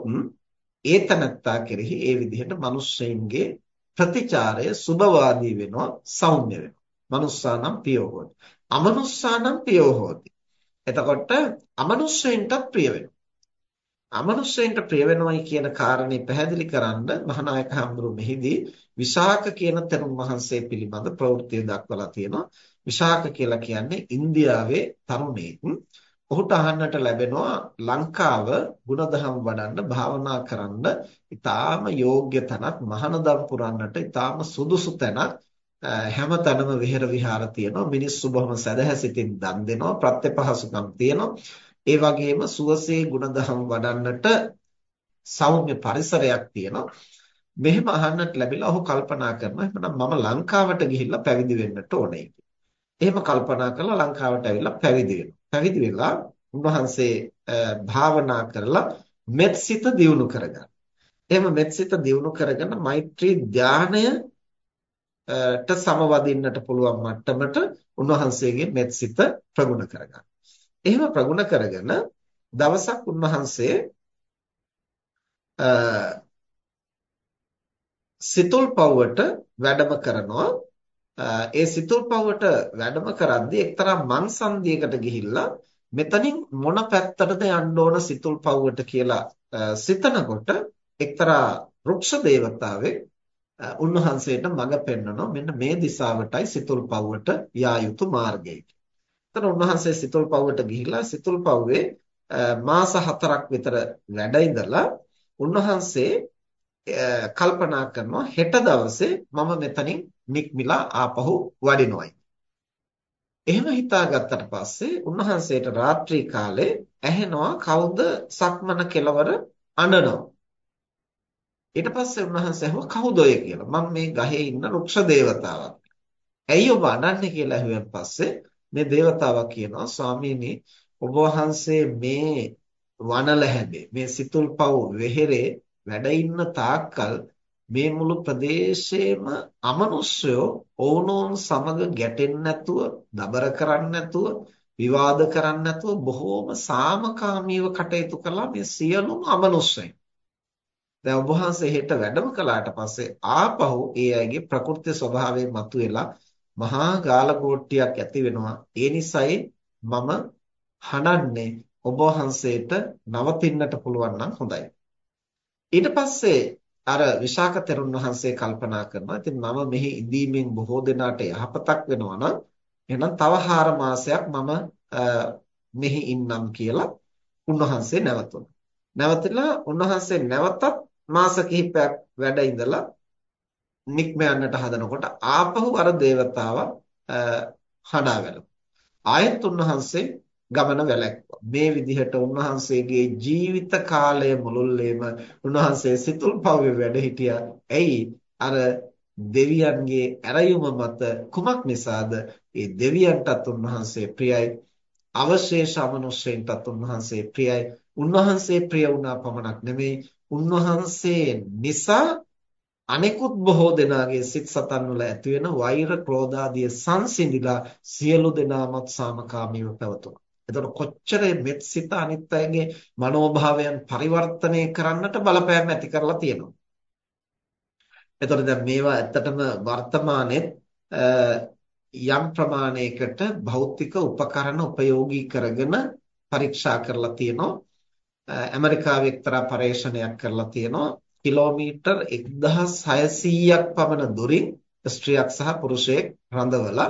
ඒතනත්තා කෙරෙහි ඒ විදිහට මිනිස්සෙයින්ගේ ප්‍රතිචාරය සුබවාදී වෙනවා සෞම්‍ය වෙනවා. මනුස්සානම් පියෝ හොති. අමනුස්සානම් පියෝ හොති. එතකොට අමනුස්සයින්ටත් ප්‍රිය වෙනවා. අමනුෂ්‍යයන්ට ප්‍රිය වෙනවයි කියන කාරණේ පැහැදිලි කරන්න මහානායක හඳුරු මෙහිදී විශාක කියන තරුණ වහන්සේ පිළිබඳ ප්‍රවෘත්තිය දක්වලා තියෙනවා. විශාක කියලා කියන්නේ ඉන්දියාවේ තරුණයෙක්. ඔහුට අහන්නට ලැබෙනවා ලංකාව ಗುಣධම් වඩන්න භාවනා කරන්න ඊටාම යෝග්‍ය තැනක් මහානදම් පුරන්නට ඊටාම සුදුසු තැනක් හැම තැනම විහෙර විහාර තියෙනවා මිනිස්සු බොහොම සැදැහැසිතින් දන් දෙනවා ප්‍රත්‍යපහසුකම් තියෙනවා ඒ වගේම සුවසේ ගුණධම් වඩන්නට සෞම්‍ය පරිසරයක් තියෙනවා. මෙහෙම අහන්නට ලැබිලා ඔහු කල්පනා කරනවා එහෙනම් මම ලංකාවට ගිහිල්ලා පැවිදි වෙන්නට ඕනේ එහෙම කල්පනා කරලා ලංකාවට ඇවිල්ලා පැවිදි වෙනවා. පැවිදි වෙලා උන්වහන්සේ භාවනා කරලා මෙත්සිත දියුණු කරගන්න. එහෙම මෙත්සිත දියුණු කරගෙන මෛත්‍රී ධානය ට සමවදින්නට පුළුවන් මට්ටමට උන්වහන්සේගේ මෙත්සිත ප්‍රගුණ කරගන්න. එහෙම ප්‍රගුණ කරගෙන දවසක් උන්වහන්සේ සිතුල්පව්වට වැඩම කරනවා. ඒ සිතුල්පව්වට වැඩම කරද්දී එක්තරා මංසන්දියකට ගිහිල්ලා මෙතනින් මොන පැත්තටද යන්න ඕන සිතුල්පව්වට කියලා සිතනකොට එක්තරා රුක්ෂ දේවතාවෙක් උන්වහන්සේට මඟ පෙන්වනවා මෙන්න මේ දිශාවටයි සිතුල්පව්වට යා යුතු මාර්ගය එතන උන්වහන්සේ සිතුල්පව්වට ගිහිලා සිතුල්පව්වේ මාස 4ක් විතර වැඩ ඉඳලා උන්වහන්සේ කල්පනා කරනවා හෙට දවසේ මම මෙතනින් නික්මිලා ආපහු වඩිනොයි. එහෙම හිතාගත්තට පස්සේ උන්වහන්සේට රාත්‍රී කාලේ ඇහෙනවා කවුද සක්මන කෙලවර අඬනවා. ඊට පස්සේ උන්වහන්සේ අහුවා කවුද ඔය කියලා. මම මේ ගහේ ඉන්න රුක්ෂ දේවතාවක්. ඇයි ඔබ අඬන්නේ කියලා ඇහුවෙන් පස්සේ මේ దేవතාවා කියනවා ස්වාමීනි ඔබ වහන්සේ මේ වනලැහැබේ මේ සිතුල්පව් වෙහෙරේ වැඩ ඉන්න තාක්කල් මේ මුළු ප්‍රදේශයේම අමනුෂ්‍යයෝ ඕනෝන් සමග ගැටෙන්නේ නැතුව, දබර කරන්නේ නැතුව, විවාද කරන්නේ නැතුව බොහෝම සාමකාමීව කටයුතු කළා මේ සියලුම අමනුෂ්‍යයන්. දැන් ඔබ වහන්සේ හෙට වැඩම කළාට පස්සේ ආපහු ඒ අයගේ ප්‍රකෘති ස්වභාවය මතුවෙලා මහා ගාලගෝට්ටියක් ඇති වෙනවා. ඒ නිසයි මම හඬන්නේ ඔබ වහන්සේට නවතින්නට පුළුවන් නම් හොඳයි. ඊට පස්සේ අර විශාක තෙරුන් වහන්සේ කල්පනා කරනවා. ඉතින් මම මෙහි ඉඳීමෙන් බොහෝ දෙනාට යහපතක් වෙනවා නම් එහෙනම් තව 4 මාසයක් මම මෙහි ඉන්නම් කියලා උන්වහන්සේ නැවතුණා. නැවතිලා උන්වහන්සේ නැවතත් මාස කිහිපයක් වැඩ ඉඳලා නික්ම යන්නට හදනකොට ආපහු අර దేవතාවා හඬා වැළුවා. ආයත් උන්වහන්සේ ගමන වැළැක්වුවා. මේ විදිහට උන්වහන්සේගේ ජීවිත කාලය මුළුල්ලේම උන්වහන්සේ සිතුල් පව්වේ වැඩ හිටියා. ඇයි? අර දෙවියන්ගේ ඇරයුම මත කුමක් නිසාද? ඒ දෙවියන්ටත් උන්වහන්සේ ප්‍රියයි. අවශේෂ අමනුෂ්‍යයන්ටත් උන්වහන්සේ ප්‍රියයි. උන්වහන්සේ ප්‍රිය වුණා පමණක් නෙමෙයි උන්වහන්සේ නිසා අනෙකුත් බොහෝ දෙනාගේ සිත් සතන් වල ඇති වෙන වෛර ක්‍රෝධ ආදී සංසිඳිලා සියලු දෙනාමත් සාමකාමීව පැවතුණා. එතකොට කොච්චර මෙත් සිත අනිත් අයගේ මනෝභාවයන් පරිවර්තනය කරන්නට බලපෑම් ඇති කරලා තියෙනවා. එතකොට දැන් මේවා ඇත්තටම වර්තමානයේ යම් ප්‍රමාණයකට භෞතික උපකරණ උපයෝගී කරගෙන පරීක්ෂා කරලා තියෙනවා. ඇමරිකාවේ එක්තරා පරීක්ෂණයක් කරලා තියෙනවා. කිලෝමීටර් 1600ක් පමණ දුරින් ස්ත්‍රියක් සහ පුරුෂයෙක් රඳවලා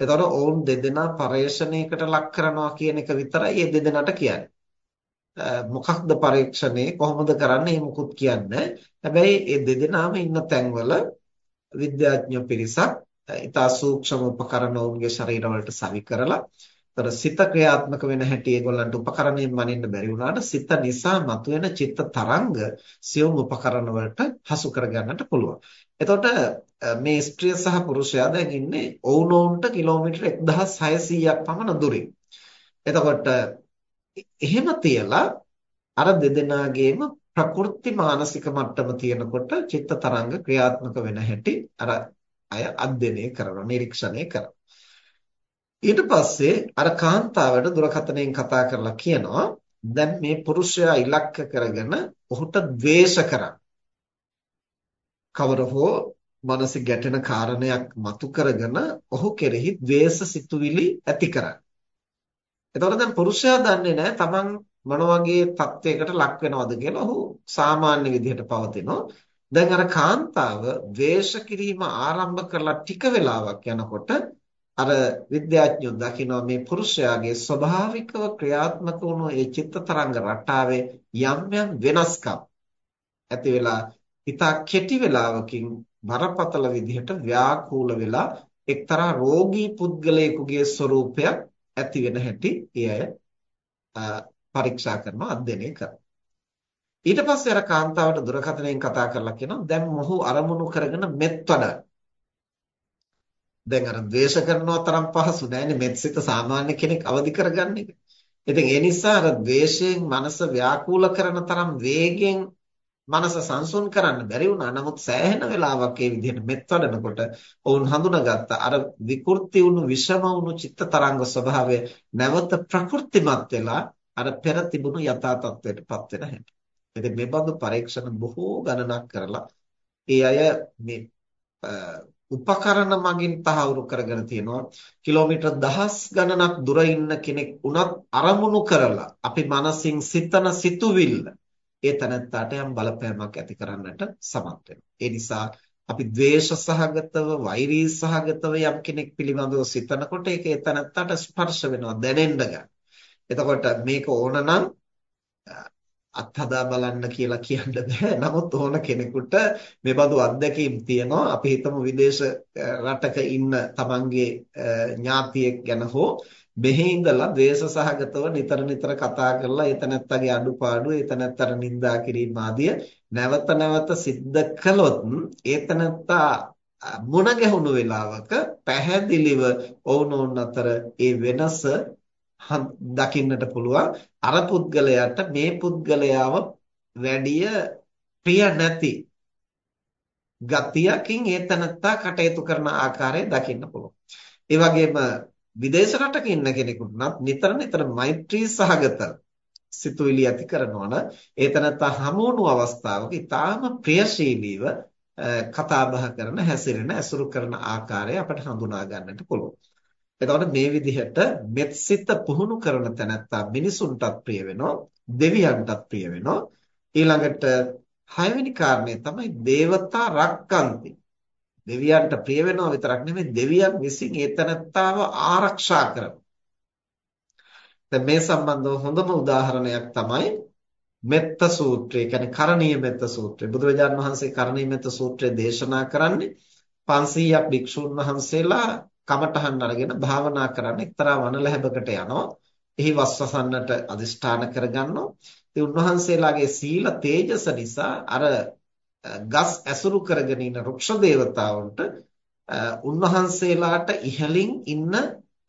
එතකොට ඔවුන් දෙදෙනා පරේක්ෂණයකට ලක් කරනවා කියන එක විතරයි මේ දෙදෙනාට කියන්නේ. මොකක්ද පරීක්ෂණේ කොහොමද කරන්නේ මුකුත් කියන්නේ. හැබැයි මේ දෙදෙනාම ඉන්න තැන්වල විද්‍යාඥ පිරිසක් ඉතා සූක්ෂම උපකරණ ඔවුන්ගේ ශරීරවලට සවි කරලා තර සිත ක්‍රියාත්මක වෙන හැටි ඒගොල්ලන්ට උපකරණයෙන් මනින්න බැරි වුණාට සිත නිසා මතුවෙන චිත්ත තරංග සියුම් උපකරණ වලට හසු කරගන්නට පුළුවන්. එතකොට මේ ස්ත්‍රිය සහ පුරුෂයා දැන් ඉන්නේ ඔවුනොවුන්ට කිලෝමීටර් 1600ක් පමණ දුරින්. එතකොට එහෙම තියලා අර දෙදෙනාගේම ප්‍රකෘති මානසික මට්ටම තියෙනකොට චිත්ත තරංග ක්‍රියාත්මක වෙන හැටි අර අය අධ්‍යයනය කරනවා නිරීක්ෂණය කරනවා ඊට පස්සේ අර කාන්තාවට දුරකථනයෙන් කතා කරලා කියනවා දැන් මේ පුරුෂයා ඉලක්ක කරගෙන ඔහුට ද්වේෂ කරන්න කවර හෝ මනස ගැටෙන කාරණයක් මතු කරගෙන ඔහු කෙරෙහි ද්වේෂ සිතුවිලි ඇති කරන්න. එතකොට දැන් පුරුෂයා දන්නේ නැහැ තමන් මොන වගේ තත්වයකට ලක් වෙනවද කියලා ඔහු සාමාන්‍ය විදිහට පවතිනවා. දැන් අර කාන්තාව ද්වේෂ කිරීම ආරම්භ කරලා ටික වෙලාවක් යනකොට අර විද්‍යාඥයෝ දකිනවා මේ පුරුෂයාගේ ස්වභාවිකව ක්‍රියාත්මක වුණු ඒ චිත්ත තරංග රටාවේ යම් යම් වෙනස්කම් ඇති වෙලා ඉතා කෙටි වෙලාවකින් බරපතල විදිහට ව්‍යාකූල වෙලා එක්තරා රෝගී පුද්ගලයෙකුගේ ස්වરૂපයක් ඇති වෙන හැටි ඒ අය පරීක්ෂා කරනවා අධ්‍යයනය කරනවා. ඊට පස්සේ අර කාන්තාවට දුරකථනයෙන් කතා කරලා කියනවා දැන් මොහු අරමුණු කරගෙන මෙත් වඩන දැන් අර ද්වේෂ කරනවා තරම් පහසු නෑනේ මෙත්සිත සාමාන්‍ය කෙනෙක් අවදි කරගන්න එක. ඉතින් ඒ නිසා අර ද්වේෂයෙන් මනස ව්‍යාකූල කරන තරම් වේගෙන් මනස සංසුන් කරන්න බැරි වුණා. නමුත් සෑහෙන වෙලාවක් ඒ විදිහට මෙත් වඩනකොට ඔවුන් හඳුනාගත්ත අර විකෘති වුණු විෂම වුණු චිත්ත තරංග ස්වභාවය නැවත ප්‍රකෘතිමත් වෙලා අර පෙර තිබුණු යථා තත්වයටපත් වෙන හැටි. ඉතින් මේ බඳු පරීක්ෂණ බොහෝ ගණනක් කරලා ඒ අය මේ උපකරණ මගින් තහවුරු කරගෙන තියෙනවා කිලෝමීටර් දහස් ගණනක් දුර ඉන්න කෙනෙක් උනත් අරමුණු කරලා අපි මනසින් සිතන සිතුවිල්ල ඒ තනත්තාට යම් බලපෑමක් ඇති කරන්නට සමත් ඒ නිසා අපි ද්වේෂ සහගතව වෛරී සහගතව යම් කෙනෙක් පිළිබඳව සිතනකොට ඒක ඒ තනත්තාට ස්පර්ශ වෙනවා දැනෙන්න ගන්න. එතකොට මේක ඕනනම් අත්හදා බලන්න කියලා කියන්න බෑ. නමුත් ඕන කෙනෙකුට මේ බඳු අත්දැකීම් තියෙනවා. අපි හිතමු විදේශ රටක ඉන්න තමන්ගේ ඥාතියෙක් ගැන හෝ මෙහි ඉඳලා ද්වේෂ සහගතව නිතර නිතර කතා කරලා එතනත්තගේ අඩුපාඩු එතනත්තර නිඳා කිරීම ආදිය නැවත නැවත සිද්ධ කළොත් එතනත්තා මුණ ගැහුණු වෙලාවක පැහැදිලිව ඔවුනොන් අතර ඒ වෙනස දකින්නට පුළුවන් අර පුද්ගලයාට මේ පුද්ගලයාව වැඩිය ප්‍රිය නැති ගතියකින් ඒ තනත්තා කටයුතු කරන ආකාරය දකින්න පුළුවන්. ඒ වගේම විදේශ රටක ඉන්න කෙනෙකුට නිතර නිතර මෛත්‍රී සහගත සිතුවිලි ඇති කරනවා නම් ඒ තනත්තා හමුණු අවස්ථාවක ඊටාම ප්‍රියශීලීව කතා බහ කරන හැසිරෙන ඇසුරු කරන ආකාරය අපට හඳුනා ගන්නට පුළුවන්. එතකොට මේ විදිහට මෙත්සිත පුහුණු කරන තැනැත්තා මිනිසුන්ටත් ප්‍රිය වෙනවා දෙවියන්ටත් ප්‍රිය වෙනවා. ඊළඟට හයවෙනි කාරණය තමයි දේවතා රක්කන්ති. දෙවියන්ට ප්‍රිය වෙනවා විතරක් නෙමෙයි දෙවියන් විසින් ඒ තැනැත්තාව ආරක්ෂා කරනවා. දැන් මේ සම්බන්ධව හොඳම උදාහරණයක් තමයි මෙත්ත සූත්‍රය. කියන්නේ කරණීය මෙත්ත සූත්‍රය. බුදුරජාණන් වහන්සේ කරණීය මෙත්ත සූත්‍රය දේශනා කරන්නේ 500ක් භික්ෂුන් වහන්සේලා කමඨහන් අරගෙන භාවනා කරන්න එක්තරා වනලැහැබකට යනවා. එහි වස්වසන්නට අදිෂ්ඨාන කරගන්නවා. ඉතින් උන්වහන්සේලාගේ සීල තේජස නිසා අර ගස් ඇසුරු කරගෙන ඉන්න රුක්ෂ දේවතාවුන්ට උන්වහන්සේලාට ඉහළින් ඉන්න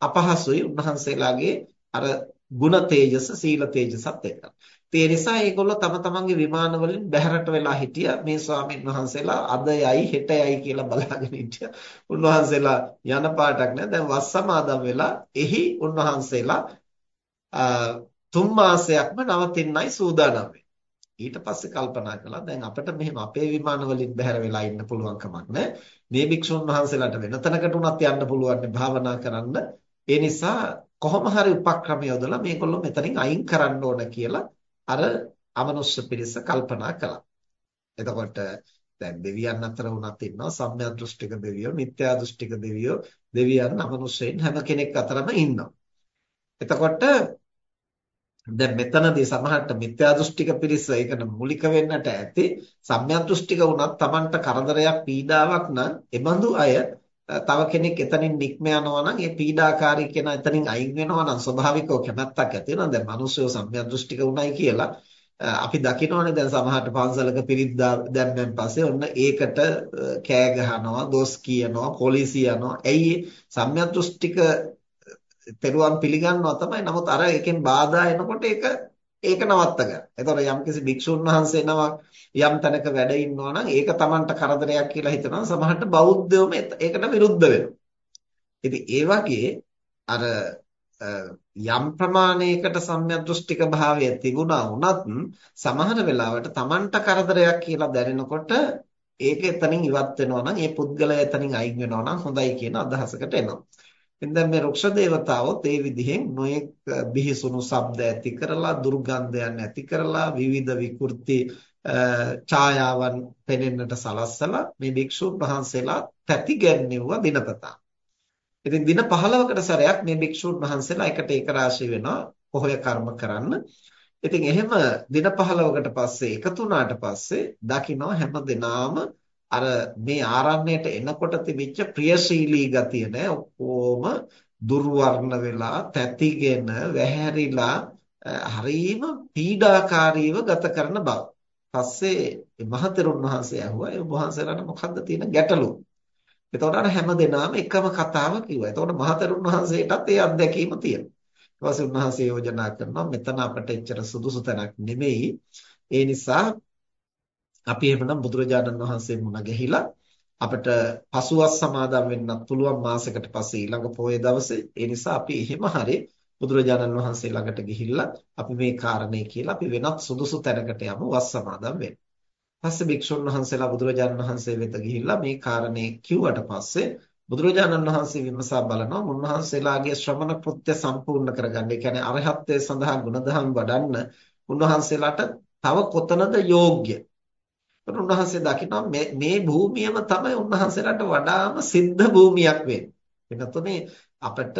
අපහසුයි උන්වහන්සේලාගේ අර ගුණ තේජස සීල තේජසත් එක්ක. ඒ නිසා ඒගොල්ලෝ තම තමන්ගේ විමාන වලින් බැහැරට වෙලා හිටියා මේ ස්වාමීන් වහන්සේලා අද යයි හෙට යයි කියලා බලාගෙන හිටියා. උන්වහන්සේලා යන පාටක් නෑ. දැන් වස් සමාදම් වෙලා එහි උන්වහන්සේලා තුන් මාසයක්ම නවතින්නයි සූදානම් ඊට පස්සේ කල්පනා කළා දැන් අපිට මෙහෙම අපේ විමාන වලින් බැහැර වෙලා ඉන්න පුළුවන් කමක් නැහැ. මේ භික්ෂුන් වහන්සේලාට වෙන තැනකට උනත් යන්න පුළුවන් භාවනා කරන්න. ඒ නිසා කොහොම හරි උපක්‍රම යොදලා මේගොල්ලෝ මෙතනින් අයින් කරන්න ඕන කියලා අර අමනුෂ්‍ය පිරිස කල්පනා කළා. එතකොට දැන් දෙවියන් අතර වුණත් ඉන්නවා සම්‍යක් දෘෂ්ටික දෙවියෝ, මිත්‍යා දෘෂ්ටික දෙවියෝ, දෙවියන් අමනුෂ්‍යයන් හැම කෙනෙක් අතරම ඉන්නවා. එතකොට දැන් මෙතනදී සමහරට මිත්‍යා දෘෂ්ටික පිරිස ඒකට මූලික වෙන්නට ඇති සම්‍යක් දෘෂ්ටික වුණත් Tamanට කරදරයක් පීඩාවක් නම් එබඳු අය තව කෙනෙක් එතනින් නික්ම යනවා නම් ඒ පීඩාකාරී කෙනා එතනින් අයින් වෙනවා නම් ස්වභාවිකව කැමැත්තක් ඇති වෙනවා. දැන් මිනිස්සු සම්‍යක් දෘෂ්ටික උණයි කියලා අපි දකිනවනේ දැන් සමහරට පන්සලක පිරිත් දැම්මෙන් පස්සේ ඔන්න ඒකට කෑ ගහනවා, දොස් කියනවා, පොලිසිය යනවා. ඇයි සම්‍යක් දෘෂ්ටික පෙරුවන් පිළිගන්නවා තමයි. නමුත් අර එකෙන් බාධා එනකොට ඒක ඒක නවත්ත ගන්න. එතකොට යම්කිසි භික්ෂුන් වහන්සේ නමක් යම් තැනක වැඩ ඉන්නවා නම් ඒක Tamanට කරදරයක් කියලා හිතනවා සමහරට බෞද්ධයෝම ඒකට විරුද්ධ වෙනවා. ඉතින් ඒ වගේ අර යම් ප්‍රමාණයකට සම්‍යදෘෂ්ටික භාවය තිබුණා වුණත් සමහර වෙලාවට Tamanට කරදරයක් කියලා දැනෙනකොට ඒක එතනින් ඉවත් වෙනවා නම් ඒ පුද්ගලයා එතනින් අයින් වෙනවා නම් හොඳයි කියන අදහසකට එනවා. ඉතින් දැන් මේ රුක්ෂ දේවතාවොත් ඒ විදිහෙන් නොයෙක් බිහිසුණු ශබ්ද ඇති කරලා දුර්ගන්ධයන් ඇති කරලා විවිධ විකෘති ඡායාවන් පෙනෙන්නට සලස්සලා මේ භික්ෂුන් වහන්සේලා තැති ගැන්වෙව්වා දිනපතා. ඉතින් දින 15කට සැරයක් මේ භික්ෂුන් වහන්සේලා එකට එක රාශී වෙනවා පොහොය කර්ම කරන්න. ඉතින් එහෙම දින 15කට පස්සේ එකතු වුණාට පස්සේ දකින්න හැම දිනාම අර මේ ආරණ්‍යයට එනකොට තිබිච්ච ප්‍රියශීලී ගතිය නෑ ඔක්කොම දුර්වර්ණ වෙලා තැතිගෙන වැහැරිලා හරීම පීඩාකාරීව ගත කරන බව. පස්සේ මහතෙරුන් වහන්සේ ඇහුවා ඒ වහන්සේලාට මොකද්ද තියෙන ගැටලුව? එතකොට අර හැම දිනම එකම කතාව කිව්වා. එතකොට මහතෙරුන් වහන්සේටත් ඒ අත්දැකීම තියෙනවා. ඊට පස්සේ උන්වහන්සේ යෝජනා කරනවා මෙතන අපිට එච්චර සුදුසු තැනක් නෙමෙයි. ඒ නිසා අපි එහෙමනම් බුදුරජාණන් වහන්සේ මුණ ගැහිලා අපිට පසුවස් සමාදම් වෙන්නත් පුළුවන් මාසයකට පස්සේ ඊළඟ පොයේ දවසේ. ඒ නිසා අපි එහෙම හරි බුදුරජාණන් වහන්සේ ළඟට ගිහිල්ලා අපි මේ කාරණේ කියලා අපි වෙනත් සුදුසු තැනකට යමු වස් සමාදම් වෙන්න. පස්සේ භික්ෂුන් වහන්සේලා බුදුරජාණන් වහන්සේ වෙත ගිහිල්ලා මේ කාරණේ කිව්වට පස්සේ බුදුරජාණන් වහන්සේ විමසා බලනවා මුන්වහන්සේලාගේ ශ්‍රමණ කෘත්‍ය සම්පූර්ණ කරගන්න. ඒ කියන්නේ අරහත්ත්වයේ සඳහා ගුණධම් වඩන්න උන්වහන්සේලාට තව කොතනද යෝග්‍ය? උන්වහන්සේ දකිනවා මේ භූමියම තමයි උන්වහන්සේලාට වඩාම සිද්ධ භූමියක් වෙන්නේ. එනතුනේ අපිට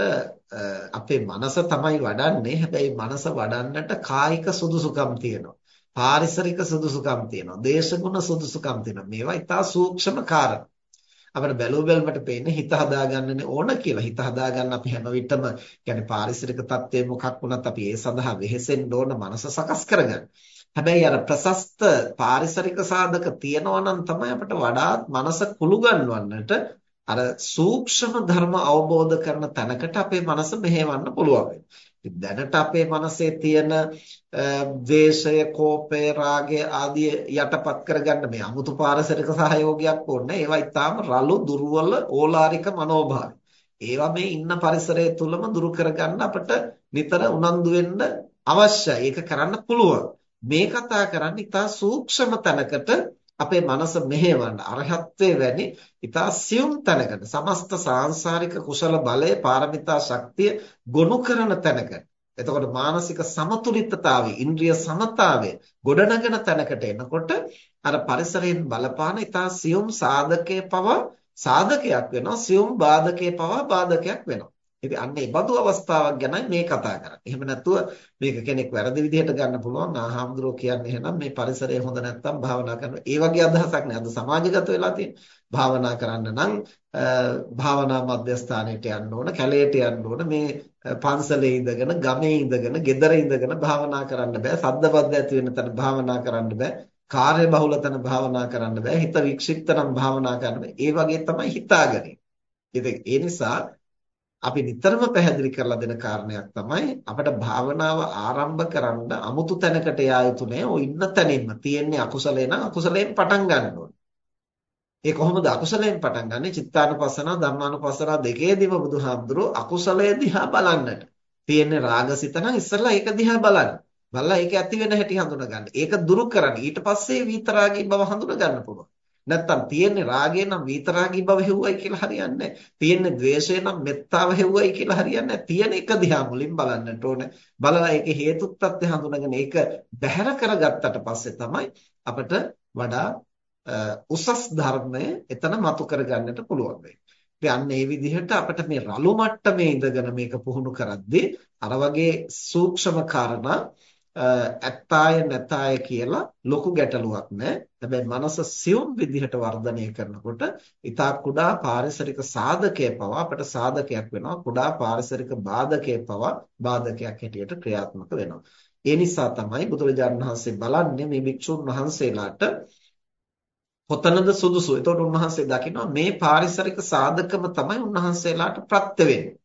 අපේ මනස තමයි වඩන්නේ. හැබැයි මනස වඩන්නට කායික සුදුසුකම් තියෙනවා. පාරිසරික සුදුසුකම් තියෙනවා. දේශගුණ සුදුසුකම් තියෙනවා. මේවා ඉතා සූක්ෂම කාරණා. අපිට බැලුව බැලමට පේන්නේ හිත හදාගන්නනේ ඕන කියලා. හිත හදාගන්න අපි හැම විටම කියන්නේ පාරිසරික தත්ත්වය මොකක් වුණත් අපි ඒ සඳහා වෙහෙසෙන්න ඕන මනස සකස් කරගන්න. හැබැයි අර ප්‍රශස්ත පාරිසරික සාධක තියෙනවා නම් තමයි අපිට වඩාත් මනස කුළු ගන්නවන්නට අර සූක්ෂම ධර්ම අවබෝධ කරන තැනකට අපේ මනස මෙහෙවන්න පුළුවන් දැනට අපේ මනසේ තියෙන ද්වේෂය, කෝපය, රාගය ආදී යටපත් කරගන්න මේ 아무තු පාරසරික සහයෝගයක් ඕනේ. ඒවා ඊටාම රළු, දුර්වල, ඕලාරික මනෝභාවය. ඒවා මේ ඉන්න පරිසරය තුලම දුරු කරගන්න අපිට නිතර උනන්දු වෙන්න අවශ්‍යයි. ඒක කරන්න පුළුවන්. මේ කතා කරන්නේ ඊටා සූක්ෂම තැනකට අපේ මනස මෙහෙවන්න අරහත්ත්වයේ වැනි ඊටා සියුම් තැනකට සමස්ත සාංශාරික කුසල බලය පාරමිතා ශක්තිය ගොනු කරන තැනකට එතකොට මානසික සමතුලිතතාවය ඉන්ද්‍රිය සමතාවය ගොඩනගෙන තැනකට එනකොට අර පරිසරයෙන් බලපාන ඊටා සියුම් සාධකයේ පවා සාධකයක් වෙනවා සියුම් බාධකයේ පවා බාධකයක් වෙනවා. ඉතින් අන්න ඒ බඳු අවස්ථාවක් ගැනයි මේ කතා කරන්නේ. එහෙම නැතුව මේක කෙනෙක් වැරදි විදිහට ගන්න පුළුවන්. ආහාමුදුරෝ කියන්නේ එහෙනම් මේ පරිසරය හොඳ නැත්නම් භාවනා කරනවා. ඒ වගේ අදහසක් නෑ. අද සමාජගත වෙලා තියෙන. භාවනා කරන්න නම් භාවනා මධ්‍යස්ථානයට යන්න ඕන, කැලේට යන්න ඕන. මේ පන්සලේ ඉඳගෙන, ගමේ ඉඳගෙන, ගෙදර ඉඳගෙන භාවනා කරන්න බෑ. සද්දපද්ද ඇති වෙන තැන භාවනා කරන්න බෑ. කාර්ය බහුල තැන භාවනා කරන්න බෑ. හිත වික්ෂිප්ත නම් භාවනා කරන්න බෑ. ඒ වගේ තමයි හිතාගන්නේ. ඉතින් ඒ නිසා අපි නිතරම පැහැදිලි කරලා දෙන කාරණයක් තමයි අපිට භාවනාව ආරම්භ කරන්න අමුතු තැනකට යා යුතු නෑ. ඔය ඉන්න තැනින්ම තියෙන්නේ අකුසලේ නම් අකුසලයෙන් පටන් ගන්න ඕනේ. ඒ කොහොමද අකුසලයෙන් පටන් ගන්නෙ? චිත්තානුපස්සනා ධම්මානුපස්සනා දෙකේදීම බුදුහාමුදුරුවෝ අකුසලයේ දිහා බලන්නට. තියෙන්නේ රාගසිත නම් ඉස්සෙල්ලා ඒක දිහා බලන්න. බලලා ඒක ඇති වෙන හැටි හඳුනා ගන්න. ඒක දුරු කරන්න. ඊට පස්සේ විතරාගී බව හඳුනා ගන්න පුළුවන්. නැත්තම් තියෙන්නේ රාගය නම් විතරාගී බව හෙව්වයි කියලා හරියන්නේ නැහැ. තියෙන්නේ ද්වේෂය නම් මෙත්තාව හෙව්වයි කියලා හරියන්නේ නැහැ. තියෙන එක දිහා මුලින් බලන්නට ඕනේ. බලලා ඒකේ හේතුත්ත්‍ය හඳුනගෙන ඒක බැහැර කරගත්තට පස්සේ තමයි අපිට වඩා උසස් ධර්මය එතන මතු කරගන්නට පුළුවන් වෙන්නේ. අන්න ඒ විදිහට අපිට මේ රළු මට්ටමේ ඉඳගෙන මේක පුහුණු කරද්දී අර වගේ සූක්ෂම කාරණා ඇත්තාය නැතාය කියලා ලොකු ගැටලුවක් නැහැ. හැබැයි මනස සියුම් විදිහට වර්ධනය කරනකොට ඊටා කුඩා පාරිසරික සාධකයේ පවා අපට සාධකයක් වෙනවා. කුඩා පාරිසරික බාධකයේ පවා බාධකයක් හැටියට ක්‍රියාත්මක වෙනවා. ඒ නිසා තමයි බුදුරජාණන් වහන්සේ බලන්නේ මේ භික්ෂුන් වහන්සේලාට කොතනද සුදුසු. එතකොට උන්වහන්සේ දකිනවා මේ පාරිසරික සාධකම තමයි උන්වහන්සේලාට ප්‍රත්‍ය වෙන්නේ.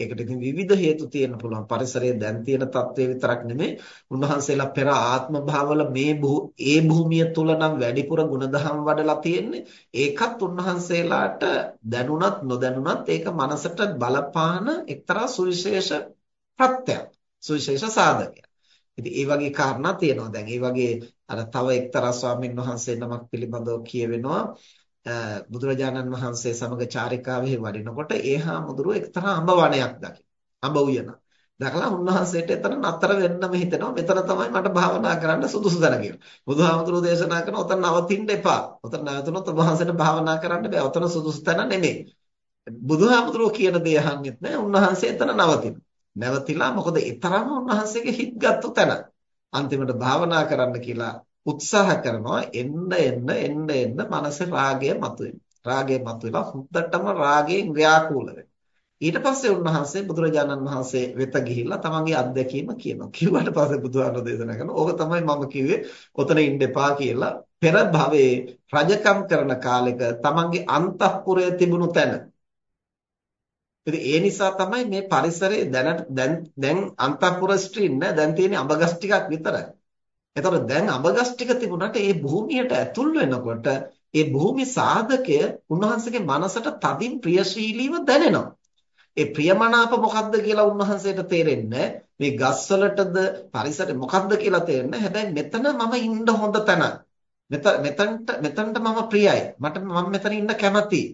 ඒකට ඉතින් විවිධ හේතු තියෙන්න පුළුවන්. පරිසරයේ දැන් තියෙන තත්ත්වය විතරක් නෙමෙයි උන්වහන්සේලා පෙර ආත්ම භාවවල මේ ඒ භූමිය තුල නම් වැඩිපුර ಗುಣධම් වඩලා තියෙන්නේ. ඒකත් උන්වහන්සේලාට දැනුණත් නොදැනුණත් ඒක මනසට බලපාන එක්තරා සුවිශේෂ ප්‍රත්‍යක්. සුවිශේෂ සාධකයක්. ඉතින් ඒ වගේ කාරණා තියෙනවා. දැන් ඒ වගේ අර තව එක්තරා ස්වාමීන් වහන්සේ නමක් පිළිබඳව කියවෙනවා බුදුරජාණන් වහන්සේ සමග චාරිකාවෙහි වඩිනකොට ඒ හාමුදුරුව එක්තරා අඹ වනයක් දකි. අඹ උයන. දැකලා උන්වහන්සේට එතන නතර වෙන්නම හිතෙනවා. මෙතන තමයි මට භාවනා කරන්න සුදුසු තැන කියලා. බුදුහාමුදුරුවෝ දේශනා කරන ඔතන නවතින්න එපා. ඔතන නැවතුනොත් ඔබ වහන්සේට භාවනා කරන්න බෑ. ඔතන සුදුසු තැන නෙමෙයි. බුදුහාමුදුරුවෝ කියන දේ අහන්නෙත් නෑ. උන්වහන්සේ එතන නවතිනවා. නැවතිලා මොකද ඒ තරම්ම උන්වහන්සේගේ හිත්ගත්තු තැන. අන්තිමට භාවනා කරන්න කියලා උත්සාහ කරනවා එන්න එන්න එන්න එන්න මනසේ රාගය මතුවෙනවා. රාගය මතුවලා හුද්දටම රාගයෙන් ව්‍යාකූල වෙනවා. ඊට පස්සේ උන්වහන්සේ බුදුරජාණන් වහන්සේ වෙත ගිහිල්ලා තමන්ගේ අත්දැකීම කියනවා. කිව්වට පස්සේ බුදුහාමුදුරේ දේශනා කරනවා. ඕක තමයි මම කිව්වේ. ඔතන ඉන්න එපා කියලා. පෙර භවයේ රජකම් කරන කාලෙක තමන්ගේ අන්තఃපුරය තිබුණු තැන ඉතින් ඒ නිසා තමයි මේ පරිසරයේ දැන් දැන් දැන් අන්තපුර ස්ට්‍රීට් නෑ දැන් තියෙන්නේ අඹගස් ටිකක් විතරයි. එතකොට දැන් අඹගස් ටික තිබුණාට ඒ භූමියට ඇතුල් වෙනකොට ඒ භූමි සාධකය උන්වහන්සේගේ මනසට තදින් ප්‍රියශීලීව දැනෙනවා. ඒ ප්‍රියමනාප මොකක්ද කියලා උන්වහන්සේට තේරෙන්නේ මේ ගස්වලටද පරිසරෙ මොකක්ද කියලා තේරෙන්නේ. හැබැයි මෙතන මම ඉන්න හොඳ තැන. මෙතනට මෙතනට මම ප්‍රියයි. මට මම මෙතන ඉන්න කැමතියි.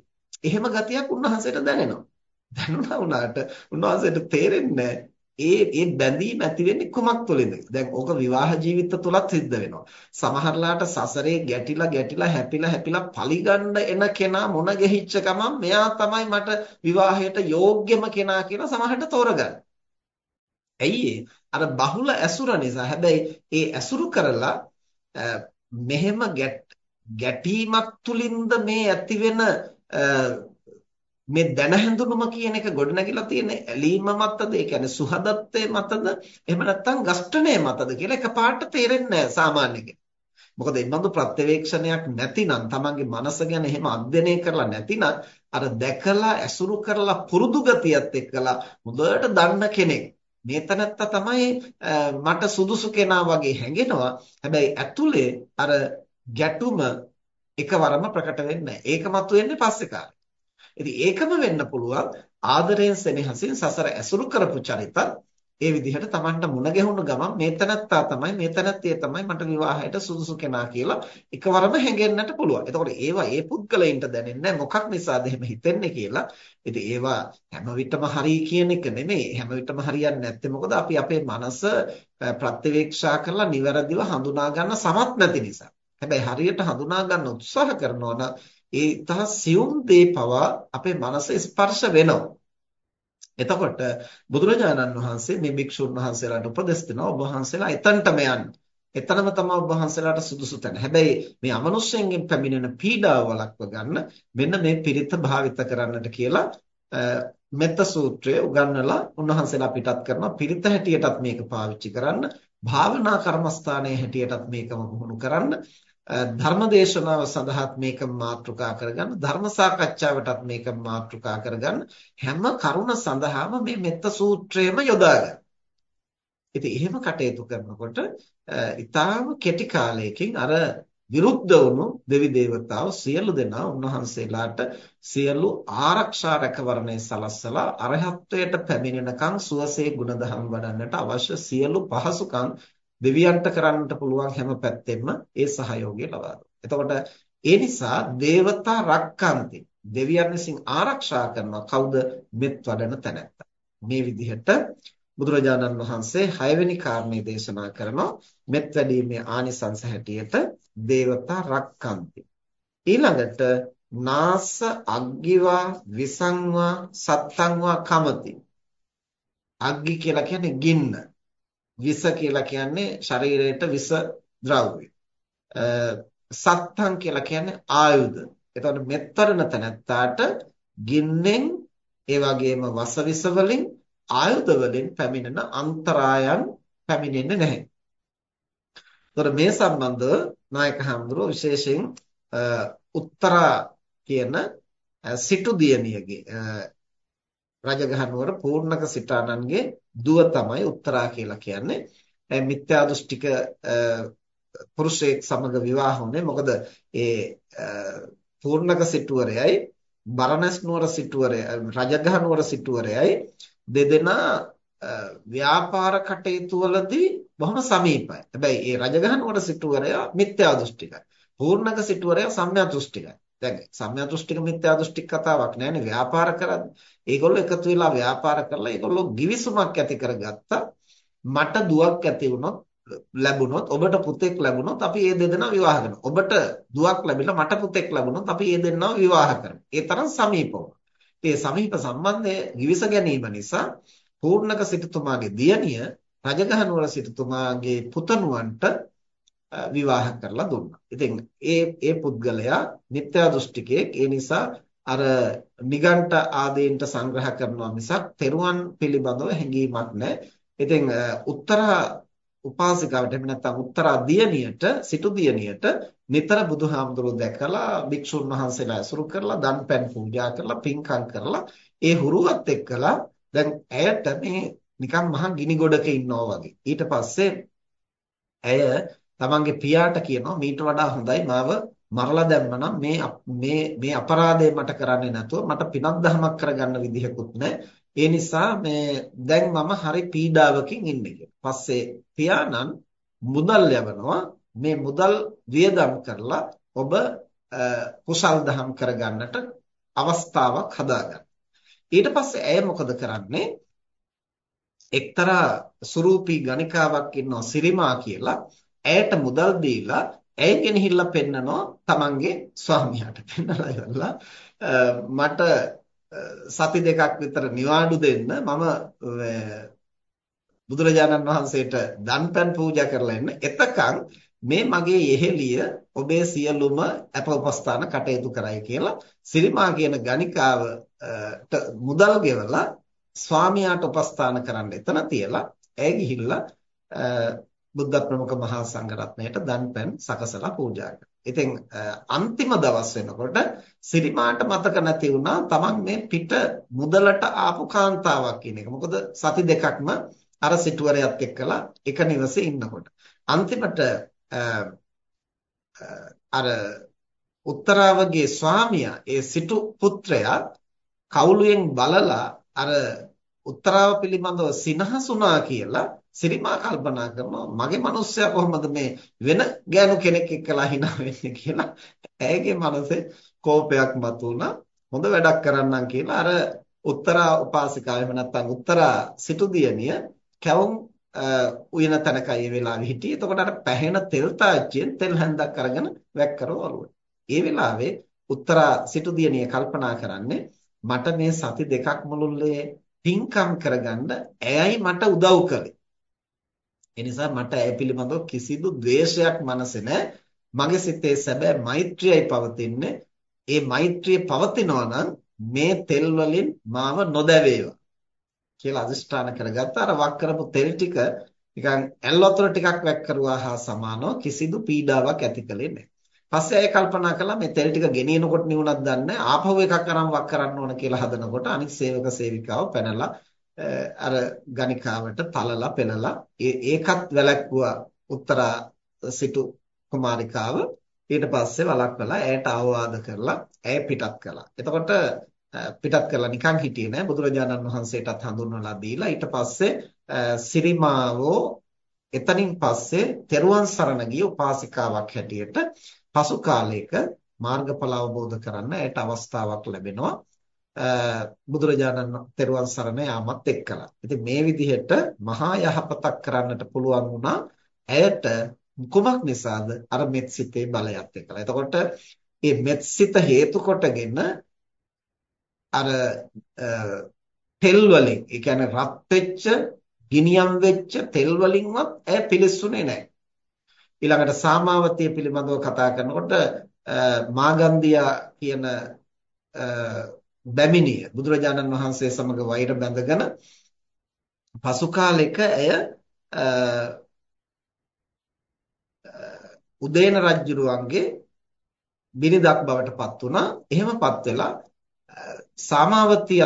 එහෙම ගතියක් උන්වහන්සේට දැනෙනවා. දැනුණා වුණාට උන්වහන්සේට තේරෙන්නේ ඒ ඒ බැඳීම ඇති වෙන්නේ කුමක් තුළින්ද? දැන් ඕක විවාහ ජීවිත තුලත් සිද්ධ වෙනවා. සමහරලාට සසරේ ගැටිලා ගැටිලා හැපිලා හැපිලා පලිගන්න එන කෙනා මොන ගෙහිච්ච ගමන් මෙයා තමයි මට විවාහයට යෝග්‍යම කෙනා කියලා සමහරට තෝරගන්න. ඇයි අර බහුල ඇසුර නිසා. හැබැයි ඒ ඇසුරු කරලා මෙහෙම ගැටීමක් තුලින්ද මේ ඇති වෙන මේ දැන හැඳුනුම කියන එක ගොඩනැගිලා තියෙන ඇලීම මතද ඒ කියන්නේ සුහදත්වයේ මතද එහෙම නැත්නම් ගස්ඨණය මතද කියලා එකපාරට තේරෙන්නේ නැහැ සාමාන්‍ය කෙනෙක්. මොකද මේ බඳු ප්‍රත්‍යවේක්ෂණයක් නැතිනම් තමන්ගේ මනස ගැන එහෙම අධ්‍යයනය කරලා නැතිනම් අර දැකලා ඇසුරු කරලා පුරුදු ගතියත් එක්කලා හොඳට දන්න කෙනෙක් මේ තැනත්තා තමයි මට සුදුසු කෙනා වගේ හැඟෙනවා. හැබැයි ඇතුලේ අර ගැටුම එකවරම ප්‍රකට වෙන්නේ නැහැ. ඒක මතුවෙන්නේ පස්සේ කාලේ. ඉතින් ඒකම වෙන්න පුළුවන් ආදරයෙන් සෙනෙහසින් සසර ඇසුරු කරපු චරිතත් ඒ විදිහට Tamanට මුණ ගැහුණු ගමන් මේ තැනත්තා තමයි මේ තැනත්තිය තමයි මට විවාහයට සුදුසු කෙනා කියලා එකවරම හැඟෙන්නට පුළුවන්. එතකොට ඒවා ඒ පුද්ගලයින්ට දැනෙන්නේ මොකක් නිසාද එහෙම හිතෙන්නේ කියලා. ඉතින් ඒවා හැම විටම හරි කියන එක නෙමෙයි. හැම විටම හරියන්නේ නැත්තේ මොකද අපි අපේ මනස ප්‍රත්‍යවේක්ෂා කරලා නිවැරදිව හඳුනා ගන්න සමත් නැති නිසා. හැබැයි හරියට හඳුනා ගන්න උත්සාහ කරනවා නම් ඒ තහ සියුම් දේ පවා අපේ මනස ස්පර්ශ වෙනවා. එතකොට බුදුරජාණන් වහන්සේ මේ භික්ෂුන් වහන්සේලාට උපදෙස් දෙනවා ඔබ වහන්සේලා එතනටම යන්න. එතනම තමයි ඔබ වහන්සේලාට සුදුසු තැන. හැබැයි මේ අමනුෂ්‍යයෙන් පැමිණෙන පීඩාව වළක්ව ගන්න මෙන්න මේ පිරිත භාවිත කරන්නට කියලා මෙත්ත සූත්‍රය උගන්වලා උන්වහන්සේලා පිටත් කරනවා පිරිත හැටියටත් මේක පාවිච්චි කරන්න භාවනා කර්මස්ථානයේ හැටියටත් මේකම පුහුණු කරන්න ධර්මදේශනාව සඳහාත් මේක මාතෘකා කරගන්න ධර්ම සාකච්ඡාවටත් මේක මාතෘකා කරගන්න හැම කරුණ සඳහාම මේ මෙත්ත සූත්‍රයම යොදා ගන්න. ඉතින් එහෙම කටයුතු කරනකොට ඊටාම කෙටි කාලයකින් අර විරුද්ධ වුණු දෙවි දේවතාවෝ සියලු දෙනා උන්වහන්සේලාට සියලු ආරක්ෂා රැකවරණය සලස්සලා අරහත්ත්වයට පැමිණෙනකන් සුවසේ ගුණධම් වඩන්නට අවශ්‍ය සියලු පහසුකම් දෙවියන්ට කරන්නට පුළුවන් හැම පැත්තෙම ඒ සහයෝගය ලබා එතකොට ඒ නිසා දේවතා රක්칸ති දෙවියන් විසින් ආරක්ෂා කරනවා කවුද මෙත් වඩන තැනැත්තා. මේ විදිහට බුදුරජාණන් වහන්සේ 6 වෙනි කාරණේ දේශනා කරනවා මෙත් වැඩීමේ ආනිසංස හැටියට දේවතා රක්칸ති. ඊළඟට නාස අග්ගිවා විසංවා සත්තංවා කමති. අග්ගි කියලා කියන්නේ ගින්න. විස කියලා කියන්නේ ශරීරයට විස ද්‍රව්‍ය. සත්තං කියලා කියන්නේ ආයුධ. එතකොට මෙත්තරන තැනත්තාට ගින්නෙන් ඒ වගේම වසවිස වලින් ආයුධ වලින් පැමිණෙන අන්තරායන් පැමිණෙන්නේ නැහැ. එතකොට මේ සම්බන්ධව නායක හඳුරෝ විශේෂයෙන් උත්තරා කියන සිටු දියණියගේ රජගහ නුවර පූර්ණක සිටානන්ගේ දුව තමයි උත්තරා කියලා කියන්නේ. මිත්‍යා දෘෂ්ටික පුරුෂයෙක් සමග විවාහ වුණේ මොකද ඒ පූර්ණක සිටුවරයයි බරණැස් නුවර සිටුවරය රජගහ නුවර සිටුවරයයි දෙදෙනා ව්‍යාපාර කටයුතු වලදී බොහොම සමීපයි. හැබැයි ඒ රජගහ නුවර සිටුවරයා මිත්‍යා දෘෂ්ටිකයි. පූර්ණක සිටුවරයා සම්‍යක් දෘෂ්ටිකයි. දැන් සම්‍යක් දෘෂ්ටික මිත්‍යා දෘෂ්ටික කතාවක් නෑනේ ව්‍යාපාර කරන්නේ. ඒගොල්ලෝ එකතු වෙලා ව්‍යාපාර කරලා ඒගොල්ලෝ givisුමක් ඇති කරගත්තා. මට දුවක් ඇති වුණොත් ලැබුණොත් ඔබට පුතෙක් ලැබුණොත් අපි මේ දෙදෙනා විවාහ කරනවා. ඔබට දුවක් ලැබිලා මට පුතෙක් ලැබුණොත් අපි මේ දෙන්නාව විවාහ කරනවා. ඒ තරම් සමීපව. මේ සමීප සම්බන්ධය givis ගැනීම නිසා පූර්ණක සිටුතුමාගේ දියණිය රජගහ නුවර සිටුතුමාගේ පුතණුවන්ට විවාහ කරලා දුන්නා. ඉතින් ඒ ඒ පුද්ගලයා මිත්‍යා දෘෂ්ටිකයෙක්. ඒ නිසා අර නිගණ්ඨ ආදීන්ට සංග්‍රහ කරනවා මිසක් තෙරුවන් පිළිබඳව හැඟීමක් නැහැ. ඉතින් උත්තරා උපාසිකාවට එහෙම නැත්නම් උත්තරා දියණියට සිටු දියණියට නිතර බුදුහාමුදුරුවෝ දැකලා භික්ෂුන් වහන්සේලා ඇසුරු කරලා දන් පැන් පූජා කරලා පින්කම් කරලා ඒ හුරුවත් එක්කලා දැන් ඇයට මේ නිකන් මහා ගිනි ගොඩක ඉන්නවා වගේ. ඊට පස්සේ ඇය තමන්ගේ පියාට කියනවා මීට වඩා හොඳයි මාව මරලා දැම්මනම් මේ මේ මේ අපරාධය මට කරන්නේ නැතුව මට පිනක් දහමක් කරගන්න විදිහකුත් නැහැ. ඒ නිසා මේ දැන් මම හරි පීඩාවකින් ඉන්නේ කියලා. පස්සේ පියාණන් මුදල් යවනවා මේ මුදල් වියදම් කරලා ඔබ කුසල් දහම් කරගන්නට අවස්ථාවක් හදාගන්න. ඊට පස්සේ ඇය මොකද කරන්නේ? එක්තරා සුරූපී ගණිකාවක් ඉන්නවා සිරිමා කියලා. ඇයට මුදල් දීලා ඇය ගෙනහිල්ලා පෙන්නනවා තමන්ගේ ස්වාමියාට. පෙන්නලා ඉවරලා මට සති දෙකක් විතර නිවාඩු දෙන්න මම බුදුරජාණන් වහන්සේට දන්පැන් පූජා කරලා එන්න. එතකන් මේ මගේ යෙහෙලිය ඔබේ සියලුම අප උපස්ථාන කටයුතු කරයි කියලා සිරිමා කියන ගණිකාවට මුදල් ගෙවලා ස්වාමියාට උපස්ථාන කරන්න එතන තියලා ඇය ගිහිල්ලා බුද්ධ ප්‍රමුඛ මහා සංඝරත්නයට දන්පැන් සකසලා පූජා කරනවා. ඉතින් අන්තිම දවස් වෙනකොට සිරිමාට මතක නැති වුණා තමන් මේ පිට මුදලට ආපු කාන්තාවක් කියන එක. මොකද සති දෙකක්ම අර සිටුවරයත් එක්කලා එක නිවසේ ඉන්නකොට. අන්තිමට අර උත්තරාවගේ ස්වාමියා ඒ සිටු පුත්‍රයා කවුළුවෙන් බලලා අර උත්තරාව පිළිබඳව සිනහසුණා කියලා සිරිමා කල්පනා කරනවා මගේ මිනිස්සයා කොහොමද මේ වෙන ගෑනු කෙනෙක් එක්කලා hina වෙන්නේ කියලා ඇයගේ මනසේ කෝපයක් මතුවුණා හොඳ වැඩක් කරන්නම් කියලා අර උත්තරා උපාසිකාව එහෙම නැත්නම් උත්තරා සිටුදියණිය කැවුම් උයන තැනකයි ඒ වෙලාවේ හිටියේ. එතකොට අර පැහෙන තෙල් තාච්චියෙන් තෙල් හැන්දක් අරගෙන වැක්කරව ඔළුවට. ඒ වෙලාවේ උත්තරා සිටුදියණිය කල්පනා කරන්නේ මට මේ සති දෙකක් මුළුල්ලේ පින්කම් කරගන්න ඇයයි මට උදව් කළේ. ඒ නිසා මට ඇය පිළිබඳව කිසිදු ද්වේෂයක් මනසේ නැහැ. මගේ සිතේ සැබෑ මෛත්‍රියයි පවතින්නේ. ඒ මෛත්‍රිය පවතිනවා නම් මේ තෙල් වලින් මාව නොදැවේවා කියලා අදිෂ්ඨාන කරගත්ත අර වක් කරපු තෙල් ටික නිකන් ඇල් වතුර ටිකක් වැක් කරුවා හා සමානව කිසිදු පීඩාවක් ඇති කළේ නැහැ. පස්සේ අය කල්පනා කළා මේ තෙල් ටික ගෙනියනකොට නිවුණක් දන්නේ ආපහු එකක් අරන් වක් කරන්න ඕන කියලා හදනකොට අනිත් සේවක සේවිකාව පැනලා අර ගණිකාවට තලලා පෙනලා ඒකත් වැළැක්වුවා උත්තරා සිටු කුමාරිකාව ඊට පස්සේ වළක්වලා ඇයට අවවාද කරලා ඇය පිටත් කළා. එතකොට පිටත් කරලා නිකන් හිටියේ නෑ බුදුරජාණන් වහන්සේටත් හඳුන්වලා දීලා ඊට පස්සේ සිරිමාවෝ එතනින් පස්සේ තෙරුවන් සරණ ගිය උපාසිකාවක් හැටියට පසු කාලයක මාර්ගඵල අවබෝධ කරන්න ඇයට අවස්ථාවක් ලැබෙනවා. බුදුරජාණන් තෙරුවන් සරණ යාමත් එක්කලා. ඉතින් මේ විදිහට මහා යහපතක් කරන්නට පුළුවන් වුණා ඇයට කුමක් නිසාද? අර මෙත්සිතේ බලයත් එක්කලා. එතකොට මේ මෙත්සිත හේතු කොටගෙන අර තෙල් වලින්, ඒ කියන්නේ රත් වෙච්ච, ගිනියම් වෙච්ච තෙල් වලින්වත් ඇය පිලිස්සුනේ නැහැ. ඊළඟට සාමාවතිය පිළිබඳව කතා කරනකොට මාගන්දියා කියන බැමිණිය බුදුරජාණන් වහන්සේ සමග වෛර බැඳගෙන පසු කාලෙක ඇය උදේන රජුරුවන්ගේ බිරිඳක් බවට පත් වුණා. එහෙමපත් වෙලා සාමාවතිය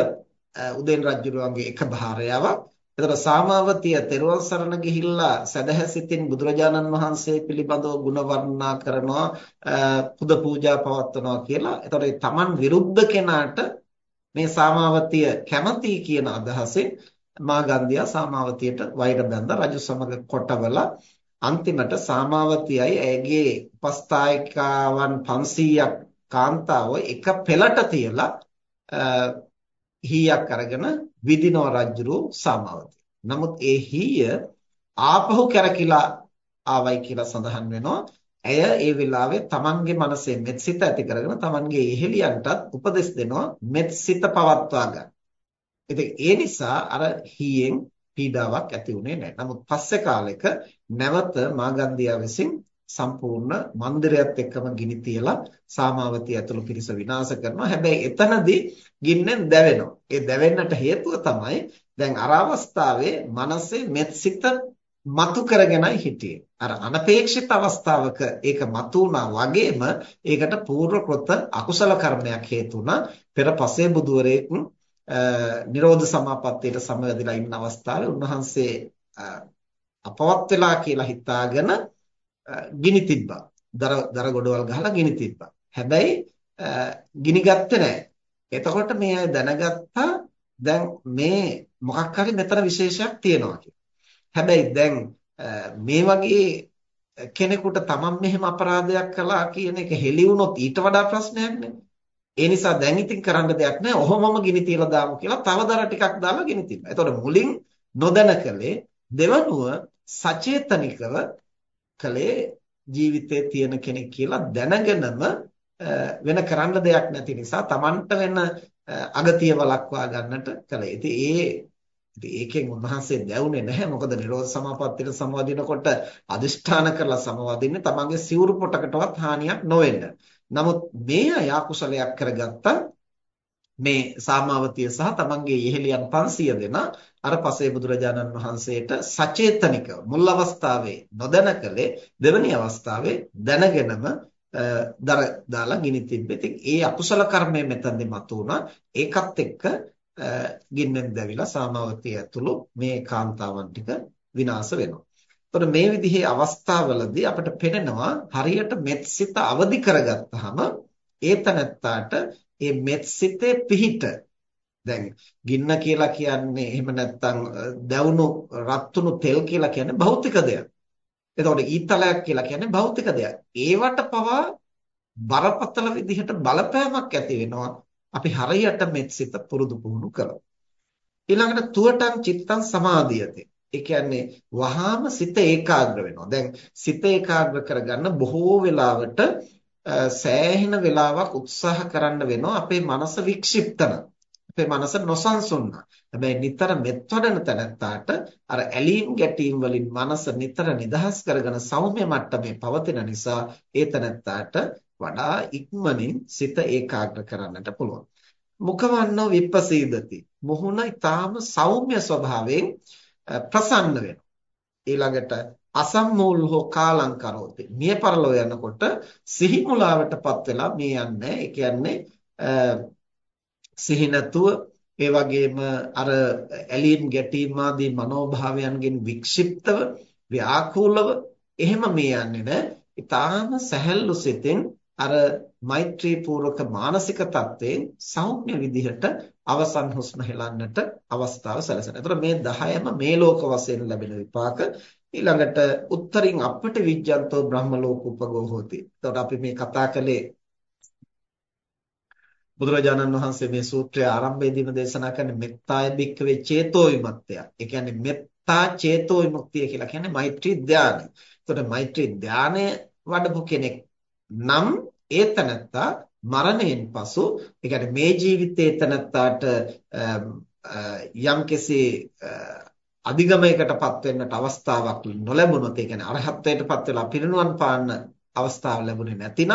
උදේන් රජුරුවන්ගේ එක භාර්යාවක්. එතකොට සාමාවතිය තෙරුවන් සරණ ගිහිල්ලා සදහැසිතින් බුදුරජාණන් වහන්සේ පිළිබඳව ගුණ වර්ණනා කරනවා පුද පූජා පවත්වනවා කියලා. එතකොට තමන් විරුද්ධ කෙනාට මේ සාමාවතිය කැමති කියන අදහසෙන් මාගන්ධියා සාමාවතියට වෛර බැඳ රජු සමග කොටවලා අන්තිමට සාමාවතියයි ඇගේ උපස්ථායිකාවන් 500ක් කාන්තාව එක පෙළට තියලා හීයක් අරගෙන විදිනව රජුරු සාමාවතිය. නමුත් ඒ හීය ආපහු කැරකිලා ආවයි කියලා සඳහන් වෙනවා. ඇය ඒ වෙලාවේ තමන්ගේ මනසේ මෙත්සිත ඇති කරගෙන තමන්ගේ ඉහෙලියන්ටත් උපදෙස් දෙනවා මෙත්සිත පවත්වා ගන්න. ඉතින් ඒ නිසා අර හීයෙන් පීඩාවක් ඇති වුණේ නැහැ. නමුත් පස්සේ කාලෙක නැවත මාගන්ධියා විසින් සම්පූර්ණ මන්දිරයත් එක්කම ගිනි තියලා සාමාවතිය ඇතුළු පිරිස විනාශ කරනවා. හැබැයි එතනදී ගින්නෙන් දැවෙනවා. ඒ දැවෙන්නට හේතුව තමයි දැන් අර අවස්ථාවේ මනසේ මෙත්සිත මතු කරගෙනයි හිටියේ. අර අනපේක්ෂිත අවස්ථාවක ඒක මතු වුණා වගේම ඒකට පූර්ව අකුසල කර්මයක් හේතු වුණා. පෙර පසේ බුදුවරයෙක් නිරෝධ සමාපත්තියට සමවැදිලා ඉන්න අවස්ථාවේ උන්වහන්සේ අපවත් වෙලා කියලා හිතාගෙන ගිනි තිබ්බා. දර දර ගොඩවල් ගහලා ගිනි තිබ්බා. හැබැයි ගිනි ගත්තේ නැහැ. එතකොට මේ අය දැනගත්තා දැන් මේ මොකක් හරි මෙතන විශේෂයක් තියෙනවා හැබැයි දැන් මේ වගේ කෙනෙකුට තමන් මෙහෙම අපරාධයක් කළා කියන එක හෙළි වුණොත් ඊට වඩා ප්‍රශ්නයක් නේ. ඒ නිසා දැන් ඉතින් කරන්න දෙයක් නැහැ. ඔහොමම ගිනි තියලා දාමු කියලා තව දර ටිකක් දාලා ගිනි තිබ්බා. එතකොට මුලින් නොදැන කලේ දෙවනුව සචේතනිකව කලේ ජීවිතයේ තියෙන කෙනෙක් කියලා දැනගෙනම වෙන කරන්න දෙයක් නැති නිසා Tamanට වෙන අගතිය වළක්වා ගන්නට කලේ. ඉතින් ඒ ඉතින් ඒකෙන් උන්වහන්සේ දැවුනේ නැහැ. මොකද නිරෝධ සමාපත්තියට සමවදිනකොට අදිෂ්ඨාන කරලා සමවදින්නේ Tamanගේ සිවුරු පොටකටවත් හානියක් නොවෙන්න. නමුත් මේ අය අකුසලයක් කරගත්තා මේ සාමාවතිය සහ තමන්ගේ යෙහෙලියන් 500 දෙනා අර පසේ බුදුරජාණන් වහන්සේට සචේතනික මුල් අවස්ථාවේ නොදැනකලේ දෙවැනි අවස්ථාවේ දැනගෙනම දර දාලා ගිනි තිබ්බේ. ඉතින් ඒ අකුසල කර්මය මෙතනදී මතුවුණා. ඒකත් එක්ක ගින්නෙන් දැවිලා සාමාවතිය ඇතුළු මේ කාන්තාවන් ටික විනාශ වෙනවා. එතකොට මේ විදිහේ අවස්ථාවලදී අපිට පෙනෙනවා හරියට මෙත්සිත අවදි කරගත්තාම ඒ තනත්තාට ඒ මෙත්සිතේ පිහිට දැන් ගින්න කියලා කියන්නේ එහෙම නැත්නම් දැවුණු රත්තුණු තෙල් කියලා කියන්නේ භෞතික දෙයක්. එතකොට ඊතලයක් කියලා කියන්නේ භෞතික දෙයක්. ඒවට පවා බරපතල විදිහට බලපෑමක් ඇති වෙනවා. අපි හරියට මෙත්සිත පුරුදු පුහුණු කරලා. ඊළඟට තුවටං චිත්තං සමාධියති. ඒ කියන්නේ වහාම සිත ඒකාග්‍ර වෙනවා. දැන් සිත ඒකාග්‍ර කරගන්න බොහෝ වෙලාවට සෑහෙන වෙලාවක් උත්සාහ කරන්න වෙනවා අපේ මනස වික්ෂිප්තන. අපේ මනස නොසන්සුන්න. හැබැයි නිතර මෙත් වඩන තැනත්තාට අර ඇලීම් ගැටීම් වලින් මනස නිතර නිදහස් කරගෙන සෞම්‍ය මට්ටමේ පවතින නිසා ඒ තැනත්තාට වඩා ඉක්මනින් සිත ඒකාග්‍ර කරන්නට පුළුවන්. මුඛවන්නෝ විප්පසීදති. මුහුණ ඊටාම සෞම්‍ය ස්වභාවයෙන් ප්‍රසන්න වෙනවා. ඊළඟට අසම්මූල හෝ කාලං කරෝති. මිය පරලෝ යනකොට සිහි මුලාවටපත් වෙලා මේ යන්නේ. ඒ කියන්නේ සිහි නැතුව ඒ වගේම අර ඇලීම් ගැටීම් ආදී මනෝභාවයන්ගෙන් වික්ෂිප්තව ව්‍යාකූලව එහෙම මේ යන්නේ නැහැ. ඊටාම සැහැල්ලු සිතෙන් අර මෛත්‍රී පූර්වක මානසික තත්වයෙන් සෞම්‍ය විදිහට අවසන් හුස්ම හෙලන්නට අවස්ථාව සැලසෙනවා. එතකොට මේ 10ම මේ ලෝක වශයෙන් ලැබෙන විපාක ඊළඟට උත්තරින් අපට විජ්ජන්තෝ බ්‍රහ්ම ලෝක උපගෝ හෝති. එතකොට අපි මේ කතා කළේ බුදුරජාණන් වහන්සේ මේ සූත්‍රය ආරම්භයේදීම දේශනා කරන්නේ මෙත්තාය බික්කවේ චේතෝ විමුක්තිය. ඒ කියන්නේ මෙත්තා චේතෝ විමුක්තිය කියලා කියන්නේ මෛත්‍රී ධානය. එතකොට මෛත්‍රී ධානය වඩපු කෙනෙක් නම් ඒ තනත්තා මරණයෙන් පසු ඒ කියන්නේ මේ ජීවිතයේ තනත්තාට යම්කිසි අධිගමයකටපත් වෙන්නට අවස්ථාවක් නොලැබුණොත් ඒ කියන්නේ අරහත්ත්වයටපත් වෙලා පිරිනුවන් පාන්න අවස්ථාව ලැබුණේ නැතිනම්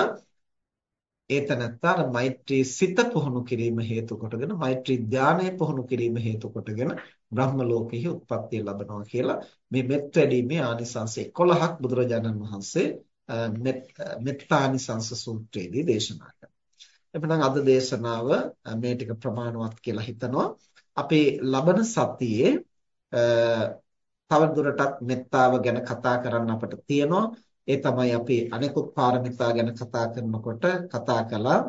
ඒතනත්තර මෛත්‍රී සිත පුහුණු කිරීම හේතු කොටගෙන මෛත්‍රී ධානය පුහුණු කිරීම හේතු කොටගෙන බ්‍රහ්ම ලෝකෙහි උත්පත්තිය ලබනවා කියලා මේ මෙත් වැඩීමේ ආනිසංස 11ක් බුදුරජාණන් වහන්සේ මෙත්තානිසංස සූත්‍රයේදී දේශනා කරනවා. එපමණ අද දේශනාව මේ ටික ප්‍රමාණවත් කියලා හිතනවා. අපි ලබන සතියේ තවදුරටත් මෙත්තාව ගැන කතා කරන්න අපිට තියෙනවා. ඒ තමයි අපි අනෙකුත් පාරමිතා ගැන කතා කරනකොට කතා කළා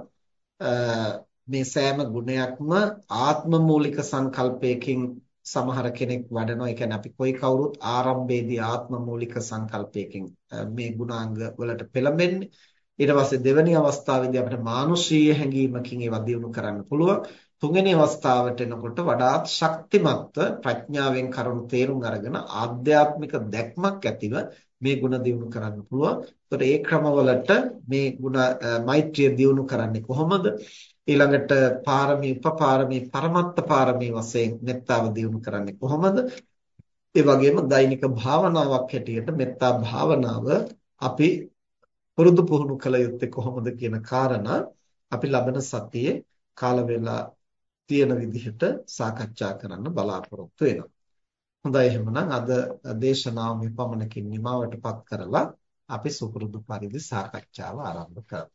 මේ සෑම ගුණයක්ම ආත්ම මූලික සංකල්පයකින් සමහර කෙනෙක් වඩනවා. ඒ කියන්නේ අපි කොයි කවුරුත් ආරම්භයේදී ආත්ම මූලික සංකල්පයකින් මේ ගුණාංග වලට පෙළඹෙන්නේ. ඊට පස්සේ දෙවෙනි අවස්ථාවේදී අපිට මානුෂීය හැඟීමකින් ඒවා දියුණු කරන්න පුළුවන්. තුන්වෙනි අවස්ථාවට එනකොට වඩාත් ශක්තිමත්ව ප්‍රඥාවෙන් කරුණු තේරුම් අරගෙන ආධ්‍යාත්මික දැක්මක් ඇතිව මේ ಗುಣ දියුණු කරන්න පුළුවන්. ඒතකොට ඒ ක්‍රමවලට මේ ಗುಣ මෛත්‍රිය දියුණු කරන්නේ කොහොමද? ඊළඟට පාරමී උපපාරමී පරමත්ත පාරමී වශයෙන් මෙත්තාව දියුණු කරන්නේ කොහොමද? ඒ වගේම දෛනික භාවනාවක් හැටියට මෙත්තා භාවනාව අපි පුරුදු පුහුණු කළ යුත්තේ කොහොමද කියන කාරණා අපි ලබන සතියේ කාල වේලා තියෙන විදිහට සාකච්ඡා කරන්න බලාපොරොත්තු වෙනවා. හොඳයි එහෙනම් අද දේශනාව මේ පමණකින් නිමවටපත් කරලා අපි සුපුරුදු පරිදි සාකච්ඡාව ආරම්භ කරමු.